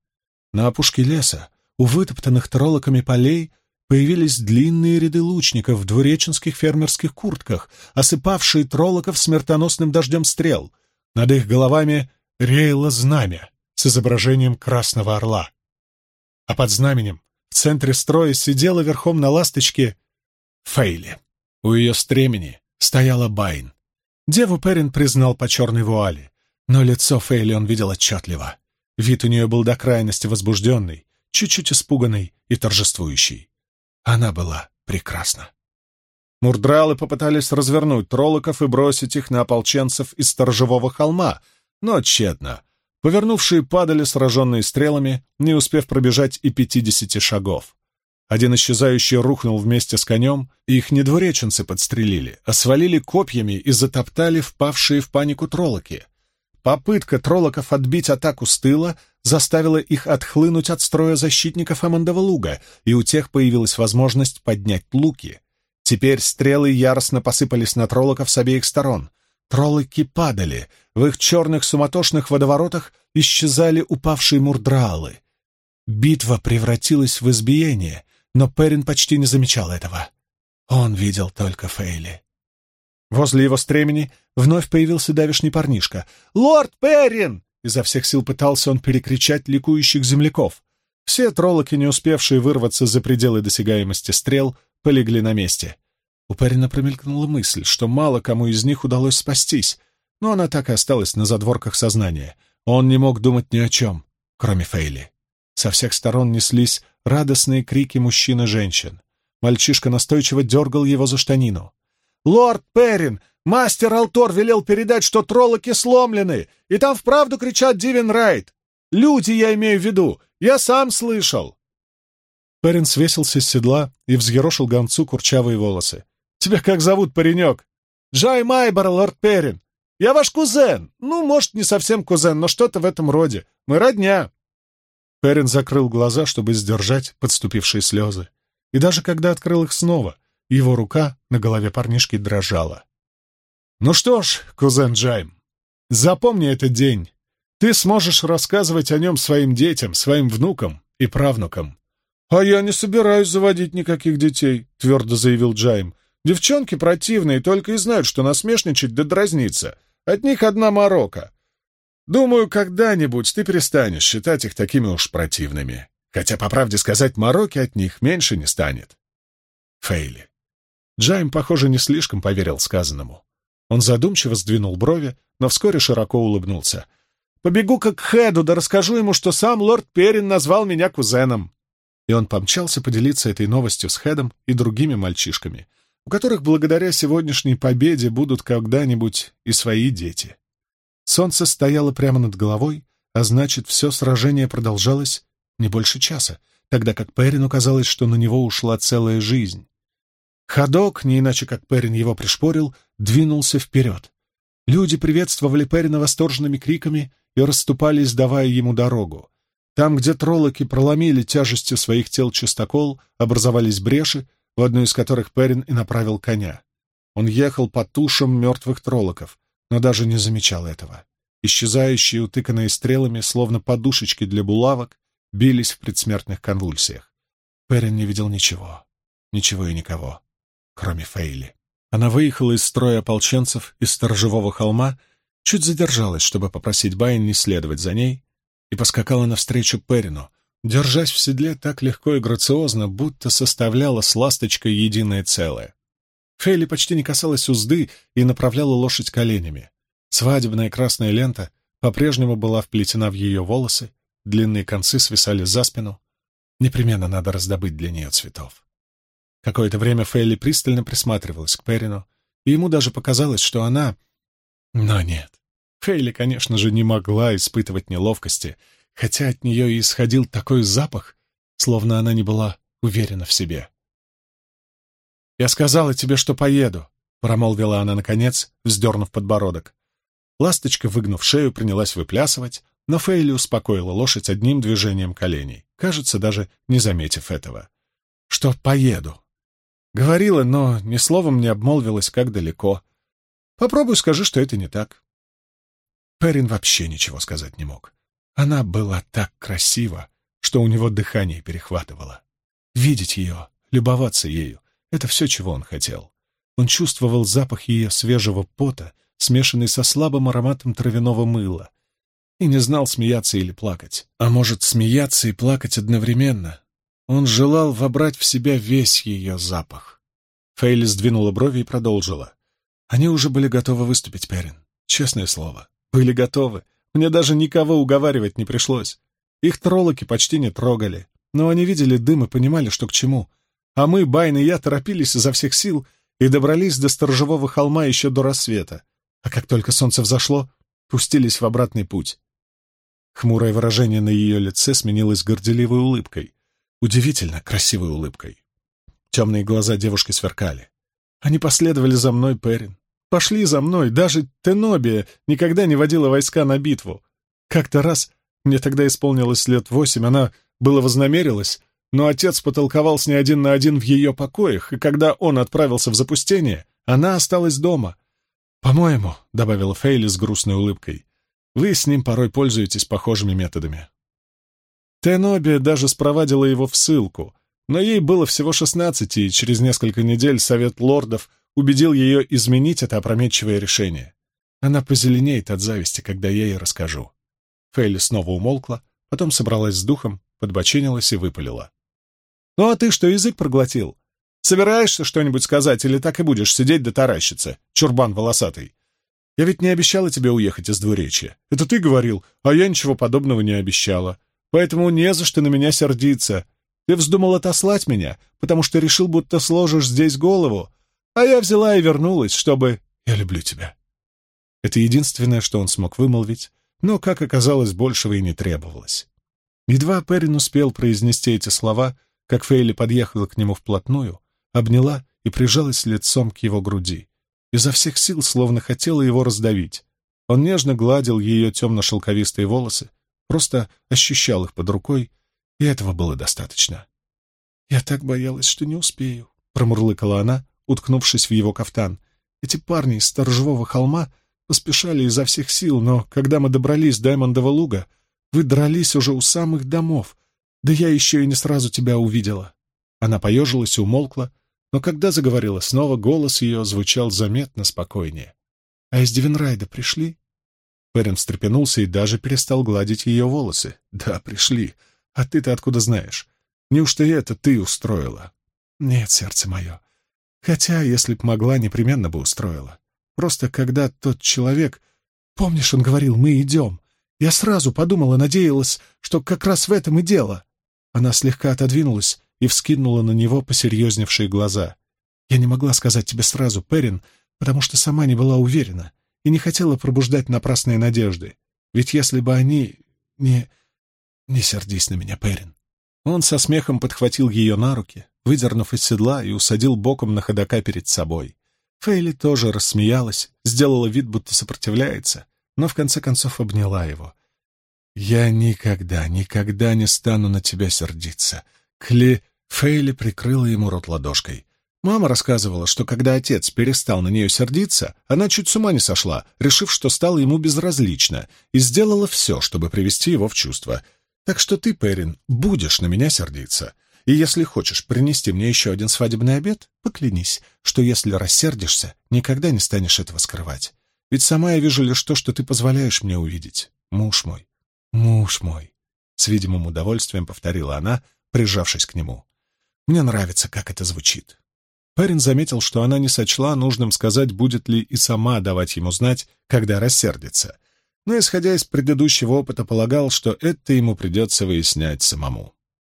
На опушке леса, у вытоптанных троллоками полей, появились длинные ряды лучников в двуреченских фермерских куртках, осыпавшие троллоков смертоносным дождем стрел. Над их головами реяло знамя с изображением красного орла. А под знаменем в центре строя сидела верхом на ласточке Фейли. У ее стремени стояла Байн. Деву Перин признал по черной вуале, но лицо Фейли он видел отчетливо. Вид у нее был до крайности возбужденный, чуть-чуть испуганный и торжествующий. Она была прекрасна. Мурдралы попытались развернуть троллоков и бросить их на ополченцев из сторожевого холма, но тщетно. Повернувшие падали, сраженные стрелами, не успев пробежать и пятидесяти шагов. Один исчезающий рухнул вместе с конем, и их недвореченцы подстрелили, а свалили копьями и затоптали впавшие в панику троллоки. Попытка троллоков отбить атаку с тыла заставила их отхлынуть от строя защитников Амандова луга, и у тех появилась возможность поднять луки. Теперь стрелы яростно посыпались на троллоков с обеих сторон. Троллоки падали, в их черных суматошных водоворотах исчезали упавшие мурдралы. Битва превратилась в избиение, но Перин почти не замечал этого. Он видел только Фейли. Возле его стремени вновь появился давишний парнишка. «Лорд Перин!» Изо всех сил пытался он перекричать ликующих земляков. Все троллоки, не успевшие вырваться за пределы досягаемости стрел, полегли на месте. У Перина промелькнула мысль, что мало кому из них удалось спастись, но она так и осталась на задворках сознания. Он не мог думать ни о чем, кроме Фейли. Со всех сторон неслись радостные крики мужчин и женщин. Мальчишка настойчиво дергал его за штанину. «Лорд Перрин! Мастер Алтор велел передать, что троллоки сломлены, и там вправду кричат Дивен Райт! Люди, я имею в виду! Я сам слышал!» Перрин свесился с седла и взъерошил гонцу курчавые волосы. «Тебя как зовут, паренек?» «Джай Майбор, лорд Перрин! Я ваш кузен! Ну, может, не совсем кузен, но что-то в этом роде. Мы родня!» Перин закрыл глаза, чтобы сдержать подступившие слезы. И даже когда открыл их снова, его рука на голове парнишки дрожала. «Ну что ж, кузен Джайм, запомни этот день. Ты сможешь рассказывать о нем своим детям, своим внукам и правнукам». «А я не собираюсь заводить никаких детей», — твердо заявил Джайм. «Девчонки противные, только и знают, что насмешничать да дразниться. От них одна морока. Думаю, когда-нибудь ты перестанешь считать их такими уж противными. Хотя, по правде сказать, мороки от них меньше не станет. Фейли. Джайм, похоже, не слишком поверил сказанному. Он задумчиво сдвинул брови, но вскоре широко улыбнулся. «Побегу-ка к Хеду, да расскажу ему, что сам лорд Перин назвал меня кузеном». И он помчался поделиться этой новостью с Хедом и другими мальчишками, у которых благодаря сегодняшней победе будут когда-нибудь и свои дети. Солнце стояло прямо над головой, а значит, все сражение продолжалось не больше часа, тогда как Перину казалось, что на него ушла целая жизнь. Ходок, не иначе как Перин его пришпорил, двинулся вперед. Люди приветствовали Перина восторженными криками и расступались, давая ему дорогу. Там, где троллоки проломили тяжестью своих тел чистокол, образовались бреши, в одну из которых Перин и направил коня. Он ехал по тушам мертвых троллоков, но даже не замечал этого. Исчезающие, утыканные стрелами, словно подушечки для булавок, бились в предсмертных конвульсиях. Перин не видел ничего, ничего и никого, кроме Фейли. Она выехала из строя ополченцев из сторожевого холма, чуть задержалась, чтобы попросить Байн не следовать за ней, и поскакала навстречу Перину, держась в седле так легко и грациозно, будто составляла с ласточкой единое целое. Фейли почти не касалась узды и направляла лошадь коленями. Свадебная красная лента по-прежнему была вплетена в ее волосы, длинные концы свисали за спину. Непременно надо раздобыть для нее цветов. Какое-то время Фейли пристально присматривалась к Перину, и ему даже показалось, что она... Но нет. Фейли, конечно же, не могла испытывать неловкости, хотя от нее исходил такой запах, словно она не была уверена в себе. «Я сказала тебе, что поеду», — промолвила она наконец, вздернув подбородок. Ласточка, выгнув шею, принялась выплясывать, но Фейли успокоила лошадь одним движением коленей, кажется, даже не заметив этого. «Что поеду?» Говорила, но ни словом не обмолвилась, как далеко. Попробуй скажи, что это не так. Перин вообще ничего сказать не мог. Она была так красива, что у него дыхание перехватывало. Видеть ее любоваться ею. Это все, чего он хотел. Он чувствовал запах ее свежего пота, смешанный со слабым ароматом травяного мыла, и не знал, смеяться или плакать. А может, смеяться и плакать одновременно. Он желал вобрать в себя весь ее запах. Фейли сдвинула брови и продолжила. Они уже были готовы выступить, Перин. Честное слово. Были готовы. Мне даже никого уговаривать не пришлось. Их троллоки почти не трогали. Но они видели дым и понимали, что к чему. А мы, Байн и я, торопились изо всех сил и добрались до сторожевого холма еще до рассвета. А как только солнце взошло, пустились в обратный путь. Хмурое выражение на ее лице сменилось горделивой улыбкой. Удивительно красивой улыбкой. Темные глаза девушки сверкали. Они последовали за мной, Перин. Пошли за мной. Даже Тенобия никогда не водила войска на битву. Как-то раз, мне тогда исполнилось лет восемь, она было вознамерилась, но отец потолковал с ней один на один в ее покоях, и когда он отправился в запустение, она осталась дома. «По-моему», — добавила Фейли с грустной улыбкой, — «вы с ним порой пользуетесь похожими методами». Теноби даже спровадила его в ссылку, но ей было всего шестнадцать, и через несколько недель Совет Лордов убедил ее изменить это опрометчивое решение. Она позеленеет от зависти, когда я ей расскажу. Фейли снова умолкла, потом собралась с духом, подбочинилась и выпалила. «Ну а ты что, язык проглотил? Собираешься что-нибудь сказать или так и будешь сидеть да таращиться, чурбан волосатый? Я ведь не обещала тебе уехать из двуречья. Это ты говорил, а я ничего подобного не обещала. Поэтому не за что на меня сердиться. Ты вздумал отослать меня, потому что решил, будто сложишь здесь голову. А я взяла и вернулась, чтобы... Я люблю тебя. Это единственное, что он смог вымолвить, но, как оказалось, большего и не требовалось. Едва Перрин успел произнести эти слова, как Фейли подъехала к нему вплотную, обняла и прижалась лицом к его груди. Изо всех сил словно хотела его раздавить. Он нежно гладил ее темно-шелковистые волосы, просто ощущал их под рукой, и этого было достаточно. «Я так боялась, что не успею», — промурлыкала она, уткнувшись в его кафтан. «Эти парни из сторожевого холма поспешали изо всех сил, но когда мы добрались до Эммондова луга, вы дрались уже у самых домов, да я еще и не сразу тебя увидела». Она поежилась и умолкла, но когда заговорила снова, голос ее звучал заметно спокойнее. «А из Девенрайда пришли?» Перин встрепенулся и даже перестал гладить ее волосы. «Да, пришли. А ты-то откуда знаешь? Неужто это ты устроила?» «Нет, сердце мое. Хотя, если б могла, непременно бы устроила. Просто когда тот человек... Помнишь, он говорил, мы идем. Я сразу подумала, надеялась, что как раз в этом и дело. Она слегка отодвинулась и вскинула на него посерьезневшие глаза. «Я не могла сказать тебе сразу, Перин, потому что сама не была уверена и не хотела пробуждать напрасные надежды. Ведь если бы они... не... не сердись на меня, Перин». Он со смехом подхватил ее на руки, выдернув из седла и усадил боком на ходока перед собой. Фейли тоже рассмеялась, сделала вид, будто сопротивляется, но в конце концов обняла его — «Я никогда, никогда не стану на тебя сердиться». Кли Фейли прикрыла ему рот ладошкой. Мама рассказывала, что когда отец перестал на нее сердиться, она чуть с ума не сошла, решив, что стало ему безразлично, и сделала все, чтобы привести его в чувство. Так что ты, Перин, будешь на меня сердиться. И если хочешь принести мне еще один свадебный обед, поклянись, что если рассердишься, никогда не станешь этого скрывать. Ведь сама я вижу лишь то, что ты позволяешь мне увидеть, муж мой. «Муж мой!» — с видимым удовольствием повторила она, прижавшись к нему. «Мне нравится, как это звучит». Парень заметил, что она не сочла нужным сказать, будет ли и сама давать ему знать, когда рассердится, но, исходя из предыдущего опыта, полагал, что это ему придется выяснять самому.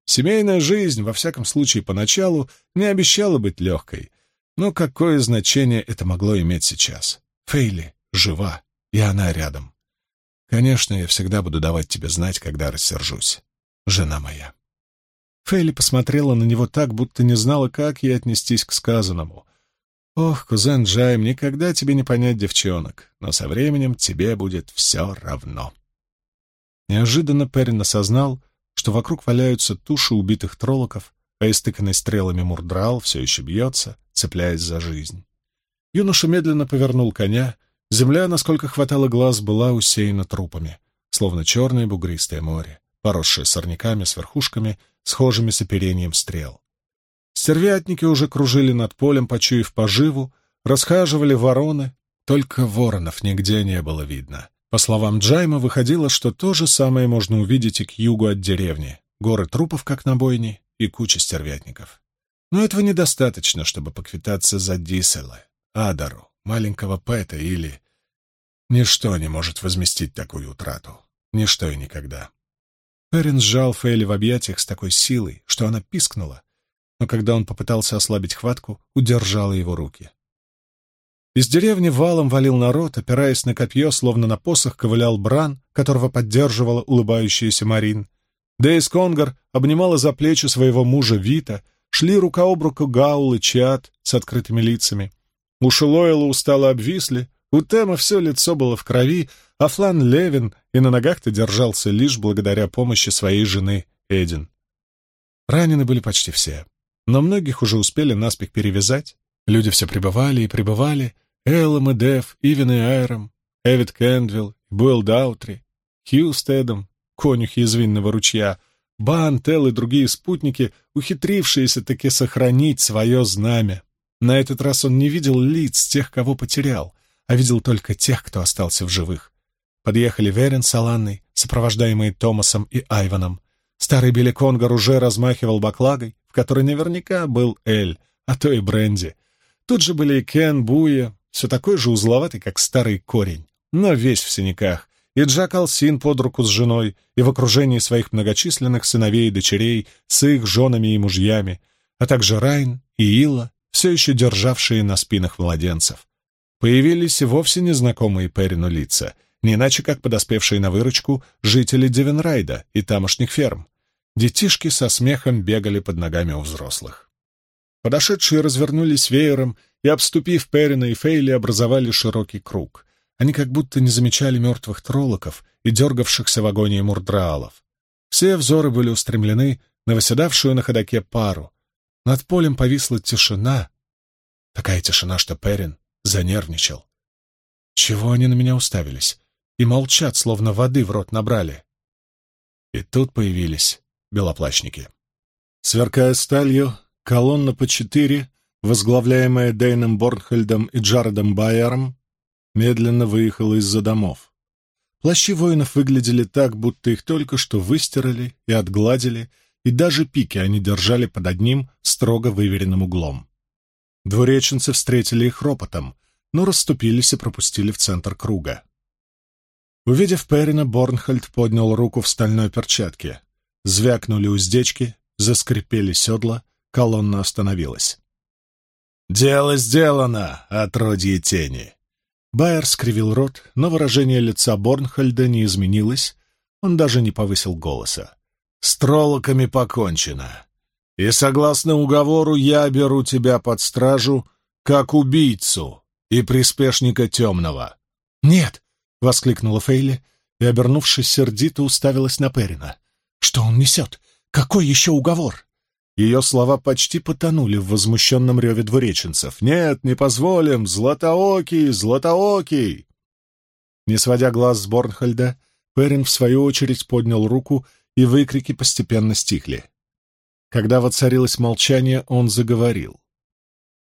Семейная жизнь, во всяком случае поначалу, не обещала быть легкой, но какое значение это могло иметь сейчас? Фейли жива, и она рядом. Конечно, я всегда буду давать тебе знать, когда рассержусь, жена моя. Фейли посмотрела на него так, будто не знала, как ей отнестись к сказанному. «Ох, кузен Джайм, никогда тебе не понять девчонок, но со временем тебе будет все равно». Неожиданно Перин осознал, что вокруг валяются туши убитых троллоков, а истыканный стрелами мурдрал все еще бьется, цепляясь за жизнь. Юноша медленно повернул коня — Земля, насколько хватало глаз, была усеяна трупами, словно черное бугристое море, поросшее сорняками с верхушками, схожими с оперением стрел. Стервятники уже кружили над полем, почуяв поживу, расхаживали вороны, только воронов нигде не было видно. По словам Джайма, выходило, что то же самое можно увидеть и к югу от деревни. Горы трупов, как на бойне, и куча стервятников. Но этого недостаточно, чтобы поквитаться за Диселе, Адару, маленького Пэта или... Ничто не может возместить такую утрату. Ничто и никогда. Перрин сжал Фейли в объятиях с такой силой, что она пискнула, но когда он попытался ослабить хватку, удержала его руки. Из деревни валом валил народ, опираясь на копье, словно на посох ковылял Бран, которого поддерживала улыбающаяся Марин. Дейс Конгар обнимала за плечи своего мужа Вита, шли рука об руку Гаул и Чиат с открытыми лицами. Уши Лойла устало обвисли, у Тема все лицо было в крови, а Флан Левин и на ногах-то держался лишь благодаря помощи своей жены Эдин. Ранены были почти все, но многих уже успели наспех перевязать, Люди все прибывали и прибывали. Эллом и Дев, Ивен и Айром, Эвид Кэндвилл, Буэлл Даутри, Хью Стэдом, конюхи из Винного ручья, Бан, Тел и другие спутники, ухитрившиеся таки сохранить свое знамя. На этот раз он не видел лиц тех, кого потерял, а видел только тех, кто остался в живых. Подъехали Верен с Аланной, сопровождаемые Томасом и Айваном. Старый Билли Конгар уже размахивал баклагой, в которой наверняка был Эль, а то и Бренди — Тут же были и Кен, Буя, все такой же узловатый, как старый корень, но весь в синяках, и Джак Алсин под руку с женой, и в окружении своих многочисленных сыновей и дочерей с их женами и мужьями, а также Райн и Ила, все еще державшие на спинах младенцев. Появились и вовсе незнакомые Перину лица, не иначе как подоспевшие на выручку жители Девенрайда и тамошних ферм. Детишки со смехом бегали под ногами у взрослых. Подошедшие развернулись веером и, обступив Перина и Фейли, образовали широкий круг. Они как будто не замечали мертвых троллоков и дергавшихся в агонии мурдраалов. Все взоры были устремлены на выседавшую на ходоке пару. Над полем повисла тишина. Такая тишина, что Перин занервничал. Чего они на меня уставились? И молчат, словно воды в рот набрали. И тут появились белоплащники. Сверкая сталью, Колонна по четыре, возглавляемая Дейном Борнхельдом и Джаредом Байером, медленно выехала из-за домов. Плащи воинов выглядели так, будто их только что выстирали и отгладили, и даже пики они держали под одним строго выверенным углом. Двуреченцы встретили их ропотом, но расступились и пропустили в центр круга. Увидев Перина, Борнхольд поднял руку в стальной перчатке. Звякнули уздечки, заскрипели седла, колонна остановилась. «Дело сделано, отродье тени!» Байер скривил рот, но выражение лица Борнхольда не изменилось, он даже не повысил голоса. «С троллоками покончено, и, согласно уговору, я беру тебя под стражу как убийцу и приспешника темного». «Нет!» — воскликнула Фейли и, обернувшись сердито, уставилась на Перина. «Что он несет? Какой еще уговор?» Ее слова почти потонули в возмущенном реве двуреченцев. «Нет, не позволим! Златоокий! Златоокий!» Не сводя глаз с Борнхольда, Перин в свою очередь поднял руку, и выкрики постепенно стихли. Когда воцарилось молчание, он заговорил.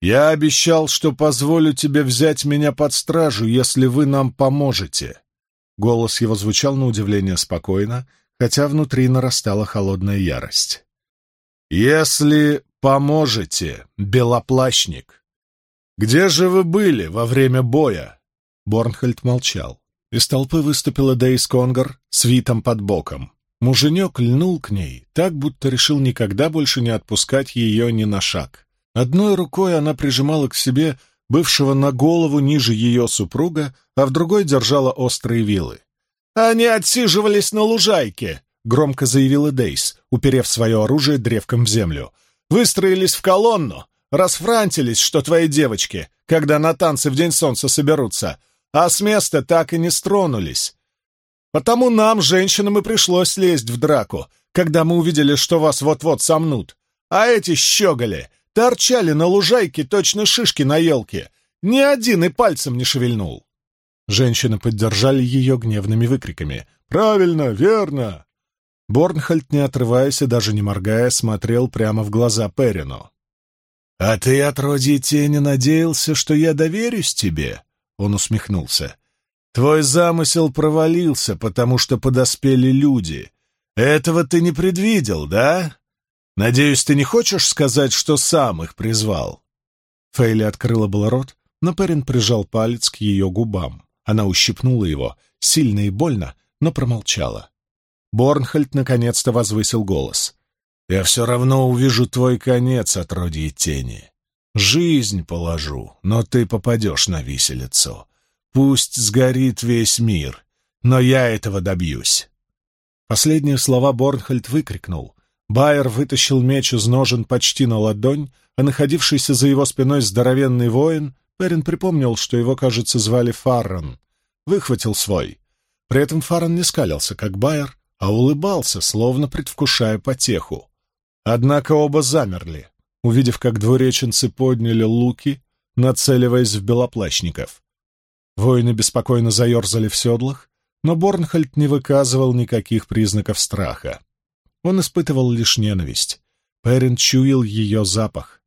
«Я обещал, что позволю тебе взять меня под стражу, если вы нам поможете». Голос его звучал на удивление спокойно, хотя внутри нарастала холодная ярость. «Если поможете, белоплащник, где же вы были во время боя?» Борнхольд молчал. Из толпы выступила Дейс Конгар с Витом под боком. Муженек льнул к ней, так будто решил никогда больше не отпускать ее ни на шаг. Одной рукой она прижимала к себе бывшего на голову ниже ее супруга, а в другой держала острые вилы. «Они отсиживались на лужайке!» — громко заявила Дейс, уперев свое оружие древком в землю. «Выстроились в колонну, расфрантились, что твои девочки, когда на танцы в День Солнца соберутся, а с места так и не стронулись. Потому нам, женщинам, и пришлось лезть в драку, когда мы увидели, что вас вот-вот сомнут. А эти щеголи торчали на лужайке точно шишки на елке. Ни один и пальцем не шевельнул». Женщины поддержали ее гневными выкриками. «Правильно, верно! Борнхольд, не отрываясь и даже не моргая, смотрел прямо в глаза Перину. «А ты, отродье тени, надеялся, что я доверюсь тебе?» Он усмехнулся. «Твой замысел провалился, потому что подоспели люди. Этого ты не предвидел, да? Надеюсь, ты не хочешь сказать, что сам их призвал?» Фейли открыла было рот, но Перин прижал палец к ее губам. Она ущипнула его, сильно и больно, но промолчала. Борнхольд наконец-то возвысил голос. «Я все равно увижу твой конец, отродье тени. Жизнь положу, но ты попадешь на виселицу. Пусть сгорит весь мир, но я этого добьюсь». Последние слова Борнхольд выкрикнул. Байер вытащил меч из ножен почти на ладонь, а находившийся за его спиной здоровенный воин, Перин припомнил, что его, кажется, звали Фаррон, выхватил свой. При этом Фаррон не скалился, как Байер, а улыбался, словно предвкушая потеху. Однако оба замерли, увидев, как двуреченцы подняли луки, нацеливаясь в белоплащников. Воины беспокойно заерзали в седлах, но Борнхальд не выказывал никаких признаков страха. Он испытывал лишь ненависть. Перин чуял ее запах.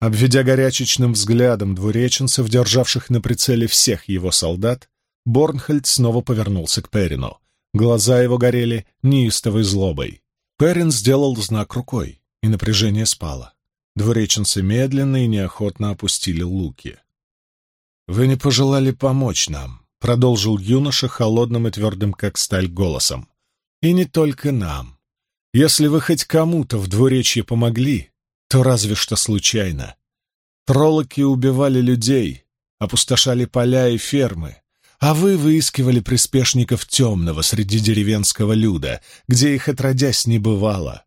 Обведя горячечным взглядом двуреченцев, державших на прицеле всех его солдат, Борнхальд снова повернулся к Перину. Глаза его горели неистовой злобой. Перин сделал знак рукой, и напряжение спало. Двуреченцы медленно и неохотно опустили луки. «Вы не пожелали помочь нам», — продолжил юноша холодным и твердым, как сталь, голосом. «И не только нам. Если вы хоть кому-то в двуречье помогли, то разве что случайно. Троллоки убивали людей, опустошали поля и фермы, а вы выискивали приспешников темного среди деревенского люда, где их отродясь не бывало.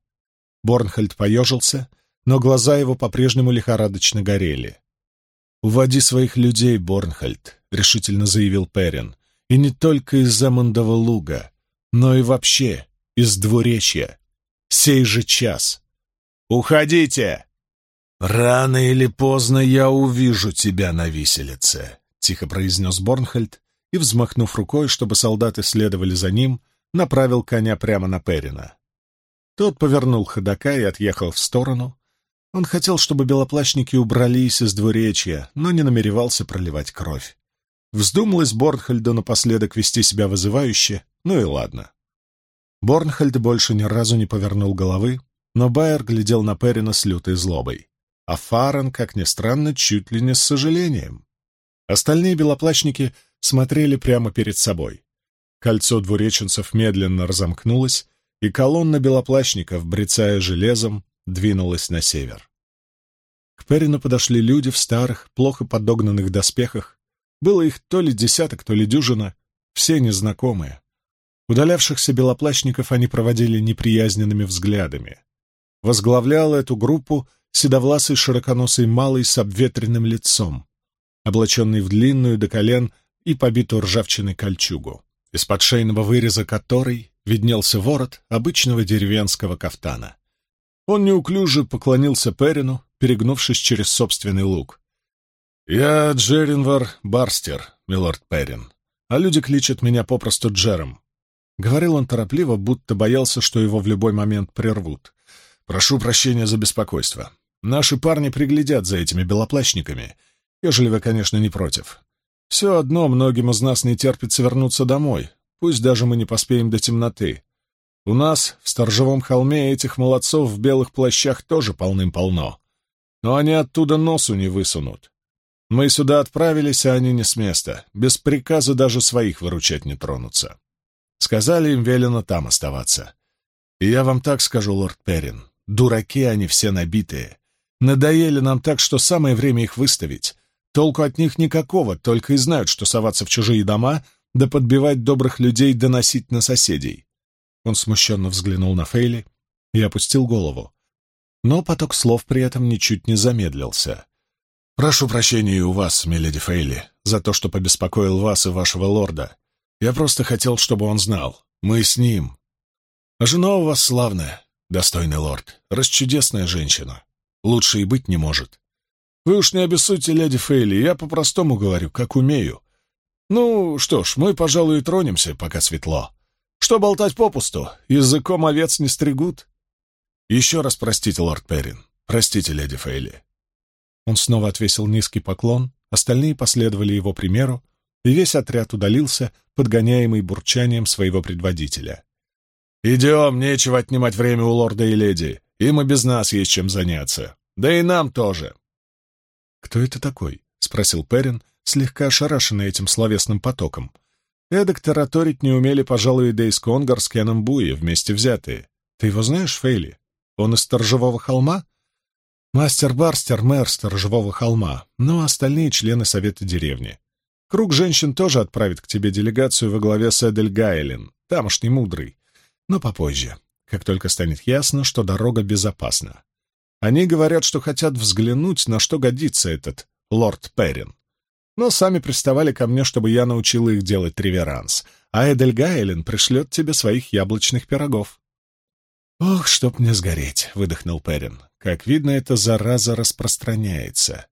Борнхольд поежился, но глаза его по-прежнему лихорадочно горели. «Уводи своих людей, Борнхольд», — решительно заявил Перин, — «и не только из Замондова луга, но и вообще из двуречья сей же час. Уходите! Рано или поздно я увижу тебя на виселице, тихо произнес Борнхальд и, взмахнув рукой, чтобы солдаты следовали за ним, направил коня прямо на Перина. Тот повернул ходока и отъехал в сторону. Он хотел, чтобы белоплащники убрались из двуречья, но не намеревался проливать кровь. Вздумалось Борнхальду напоследок вести себя вызывающе, ну и ладно. Борнхальд больше ни разу не повернул головы, но Байер глядел на Перина с лютой злобой, а Фарен, как ни странно, чуть ли не с сожалением. Остальные белоплащники смотрели прямо перед собой. Кольцо двуреченцев медленно разомкнулось, и колонна белоплащников, брецая железом, двинулась на север. К Перину подошли люди в старых, плохо подогнанных доспехах. Было их то ли десяток, то ли дюжина, все незнакомые. Удалявшихся белоплащников они проводили неприязненными взглядами. Возглавлял эту группу седовласый широконосый малый с обветренным лицом, облаченный в длинную до колен и побитую ржавчиной кольчугу, из-под шейного выреза которой виднелся ворот обычного деревенского кафтана. Он неуклюже поклонился Перину, перегнувшись через собственный лук. «Я Джеринвар Барстер, милорд Перин, а люди кличут меня попросту Джером. Говорил он торопливо, будто боялся, что его в любой момент прервут. «Прошу прощения за беспокойство. Наши парни приглядят за этими белоплащниками, ежели вы, конечно, не против. Все одно многим из нас не терпится вернуться домой, пусть даже мы не поспеем до темноты. У нас в Сторожевом холме этих молодцов в белых плащах тоже полным-полно. Но они оттуда носу не высунут. Мы сюда отправились, а они не с места. Без приказа даже своих выручать не тронутся. Сказали им велено там оставаться. И я вам так скажу, лорд Перрин, дураки они все набитые. Надоели нам так, что самое время их выставить. Толку от них никакого, только и знают, что соваться в чужие дома, да подбивать добрых людей, доносить на соседей. Он смущенно взглянул на Фейли и опустил голову. Но поток слов при этом ничуть не замедлился. «Прошу прощения у вас, миледи Фейли, за то, что побеспокоил вас и вашего лорда. Я просто хотел, чтобы он знал. Мы с ним. А жена у вас славная, достойный лорд, расчудесная женщина. Лучше и быть не может. Вы уж не обессудьте, леди Фейли, я по-простому говорю, как умею. Ну, что ж, мы, пожалуй, и тронемся, пока светло. Что болтать попусту? Языком овец не стригут. Еще раз простите, лорд Перрин. Простите, леди Фейли. Он снова отвесил низкий поклон, остальные последовали его примеру, и весь отряд удалился, подгоняемый бурчанием своего предводителя. «Идем, нечего отнимать время у лорда и леди. Им и без нас есть чем заняться. Да и нам тоже». «Кто это такой?» — спросил Перин, слегка ошарашенный этим словесным потоком. Эдак тараторить не умели, пожалуй, Дейс Конгар с Кеном Буи вместе взятые. Ты его знаешь, Фейли? Он из Сторожевого холма? Мастер Барстер — мэр Сторожевого холма, но остальные члены совета деревни. Круг женщин тоже отправит к тебе делегацию во главе с Эдель Гайлен, тамошний мудрый, но попозже, как только станет ясно, что дорога безопасна. Они говорят, что хотят взглянуть, на что годится этот лорд Перрин. Но сами приставали ко мне, чтобы я научила их делать реверанс, а Эдель Гайлен пришлет тебе своих яблочных пирогов. «Ох, чтоб не сгореть!» — выдохнул Перрин. «Как видно, эта зараза распространяется.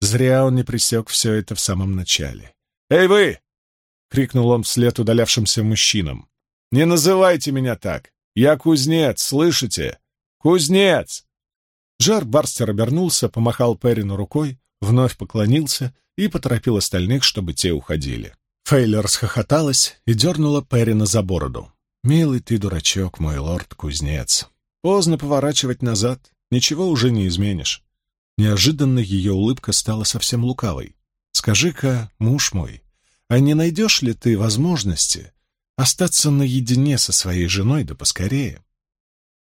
Зря он не пресек все это в самом начале. «Эй вы!» — крикнул он вслед удалявшимся мужчинам. «Не называйте меня так! Я кузнец, слышите? Кузнец!» Джар Барстер обернулся, помахал Перину рукой, вновь поклонился и поторопил остальных, чтобы те уходили. Фейлер расхохоталась и дернула Перина за бороду. «Милый ты дурачок, мой лорд-кузнец. Поздно поворачивать назад, ничего уже не изменишь». Неожиданно ее улыбка стала совсем лукавой. Скажи-ка, муж мой, а не найдешь ли ты возможности остаться наедине со своей женой да поскорее?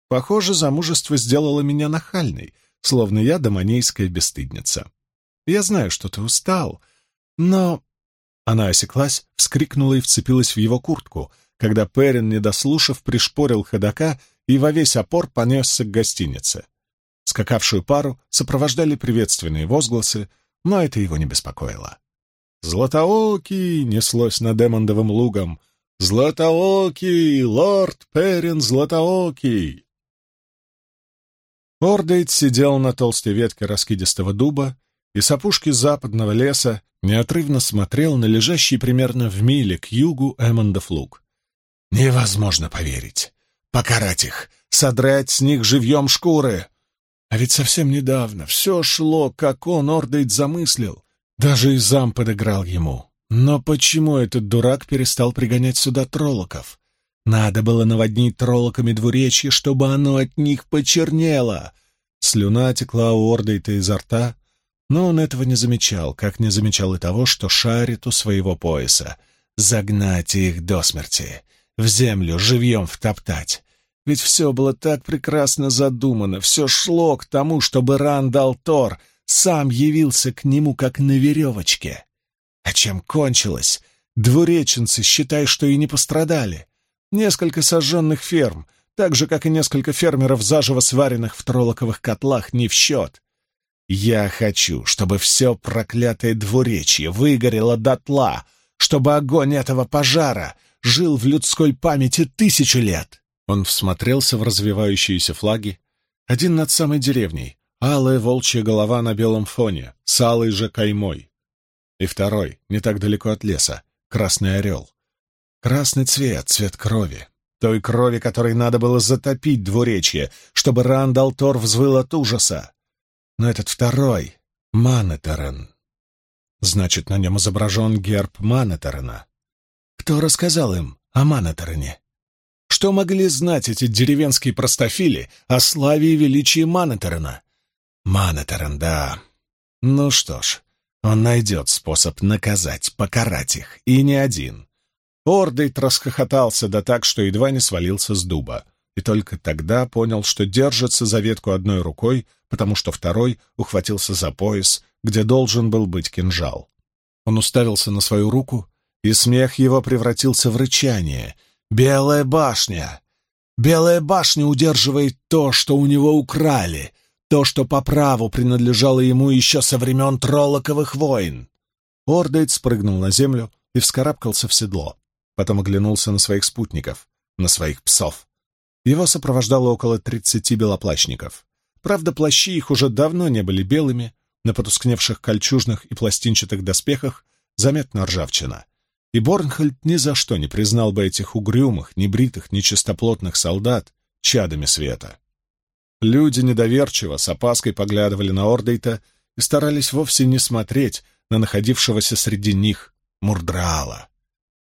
Похоже, замужество сделало меня нахальной, словно я домонейская бесстыдница. Я знаю, что ты устал, но...» Она осеклась, вскрикнула и вцепилась в его куртку, когда Перин, не дослушав, пришпорил ходока и во весь опор понесся к гостинице. Скакавшую пару сопровождали приветственные возгласы, но это его не беспокоило. «Златоокий!» — неслось над Эммондовым лугом. «Златоокий! Лорд Перин Златоокий!» Ордейт сидел на толстой ветке раскидистого дуба и с опушки западного леса неотрывно смотрел на лежащий примерно в миле к югу Эммондов луг. «Невозможно поверить! Покарать их! Содрать с них живьем шкуры! А ведь совсем недавно все шло, как он, Ордейт, замыслил. Даже и зам подыграл ему. Но почему этот дурак перестал пригонять сюда троллоков? Надо было наводнить троллоками двуречье, чтобы оно от них почернело. Слюна текла у Ордейта изо рта, но он этого не замечал, как не замечал и того, что шарит у своего пояса. Загнать их до смерти, в землю живьем втоптать. Ведь все было так прекрасно задумано, все шло к тому, чтобы Рандал Тор сам явился к нему как на веревочке. А чем кончилось? Двуреченцы, считай, что и не пострадали. Несколько сожженных ферм, так же, как и несколько фермеров, заживо сваренных в троллоковых котлах, не в счет. Я хочу, чтобы все проклятое двуречье выгорело дотла, чтобы огонь этого пожара жил в людской памяти тысячу лет. Он всмотрелся в развивающиеся флаги. Один над самой деревней, алая волчья голова на белом фоне, с алой же каймой. И второй, не так далеко от леса, красный орел. Красный цвет, цвет крови. Той крови, которой надо было затопить двуречье, чтобы Рандал Тор взвыл от ужаса. Но этот второй — Манетерен. Значит, на нем изображен герб Манетерена. Кто рассказал им о Манетерене? Что могли знать эти деревенские простофили о славе и величии Манетерена? Манетерен, да. Ну что ж, он найдет способ наказать, покарать их, и не один. Ордейт расхохотался да так, что едва не свалился с дуба, и только тогда понял, что держится за ветку одной рукой, потому что второй ухватился за пояс, где должен был быть кинжал. Он уставился на свою руку, и смех его превратился в рычание — Белая башня! Белая башня удерживает то, что у него украли, то, что по праву принадлежало ему еще со времен Троллоковых войн. Ордейт спрыгнул на землю и вскарабкался в седло. Потом оглянулся на своих спутников, на своих псов. Его сопровождало около тридцати белоплащников. Правда, плащи их уже давно не были белыми, на потускневших кольчужных и пластинчатых доспехах заметна ржавчина и Борнхольд ни за что не признал бы этих угрюмых, небритых, нечистоплотных солдат чадами света. Люди недоверчиво, с опаской поглядывали на Ордейта и старались вовсе не смотреть на находившегося среди них Мурдрала.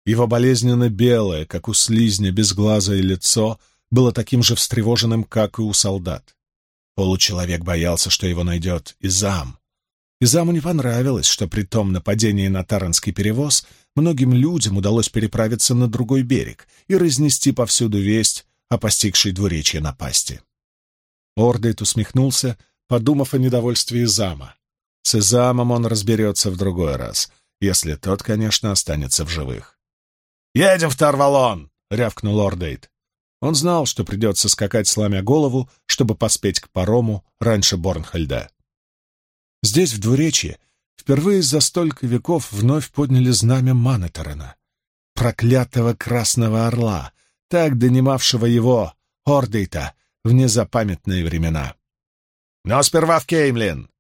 Его болезненно белое, как у слизня, безглазое лицо было таким же встревоженным, как и у солдат. Получеловек боялся, что его найдет Изам. Изаму не понравилось, что при том нападении на Таранский перевоз многим людям удалось переправиться на другой берег и разнести повсюду весть о постигшей двуречье напасти. Ордейт усмехнулся, подумав о недовольстве Изама. С Изамом он разберется в другой раз, если тот, конечно, останется в живых. «Едем в Тарвалон!» — рявкнул Ордейт. Он знал, что придется скакать, сломя голову, чтобы поспеть к парому раньше Борнхальда. Здесь, в двуречье, впервые за столько веков вновь подняли знамя Манетерена, проклятого Красного Орла, так донимавшего его, Ордейта, в незапамятные времена. «Но сперва в Кеймлин!»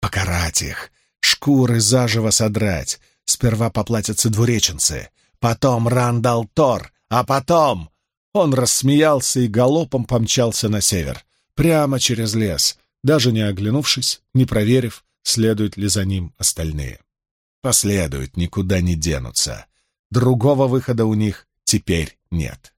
«Покарать их, шкуры заживо содрать, сперва поплатятся двуреченцы, потом Рандал Тор, а потом...» Он рассмеялся и галопом помчался на север, прямо через лес, даже не оглянувшись, не проверив, следуют ли за ним остальные. Последуют, никуда не денутся. Другого выхода у них теперь нет.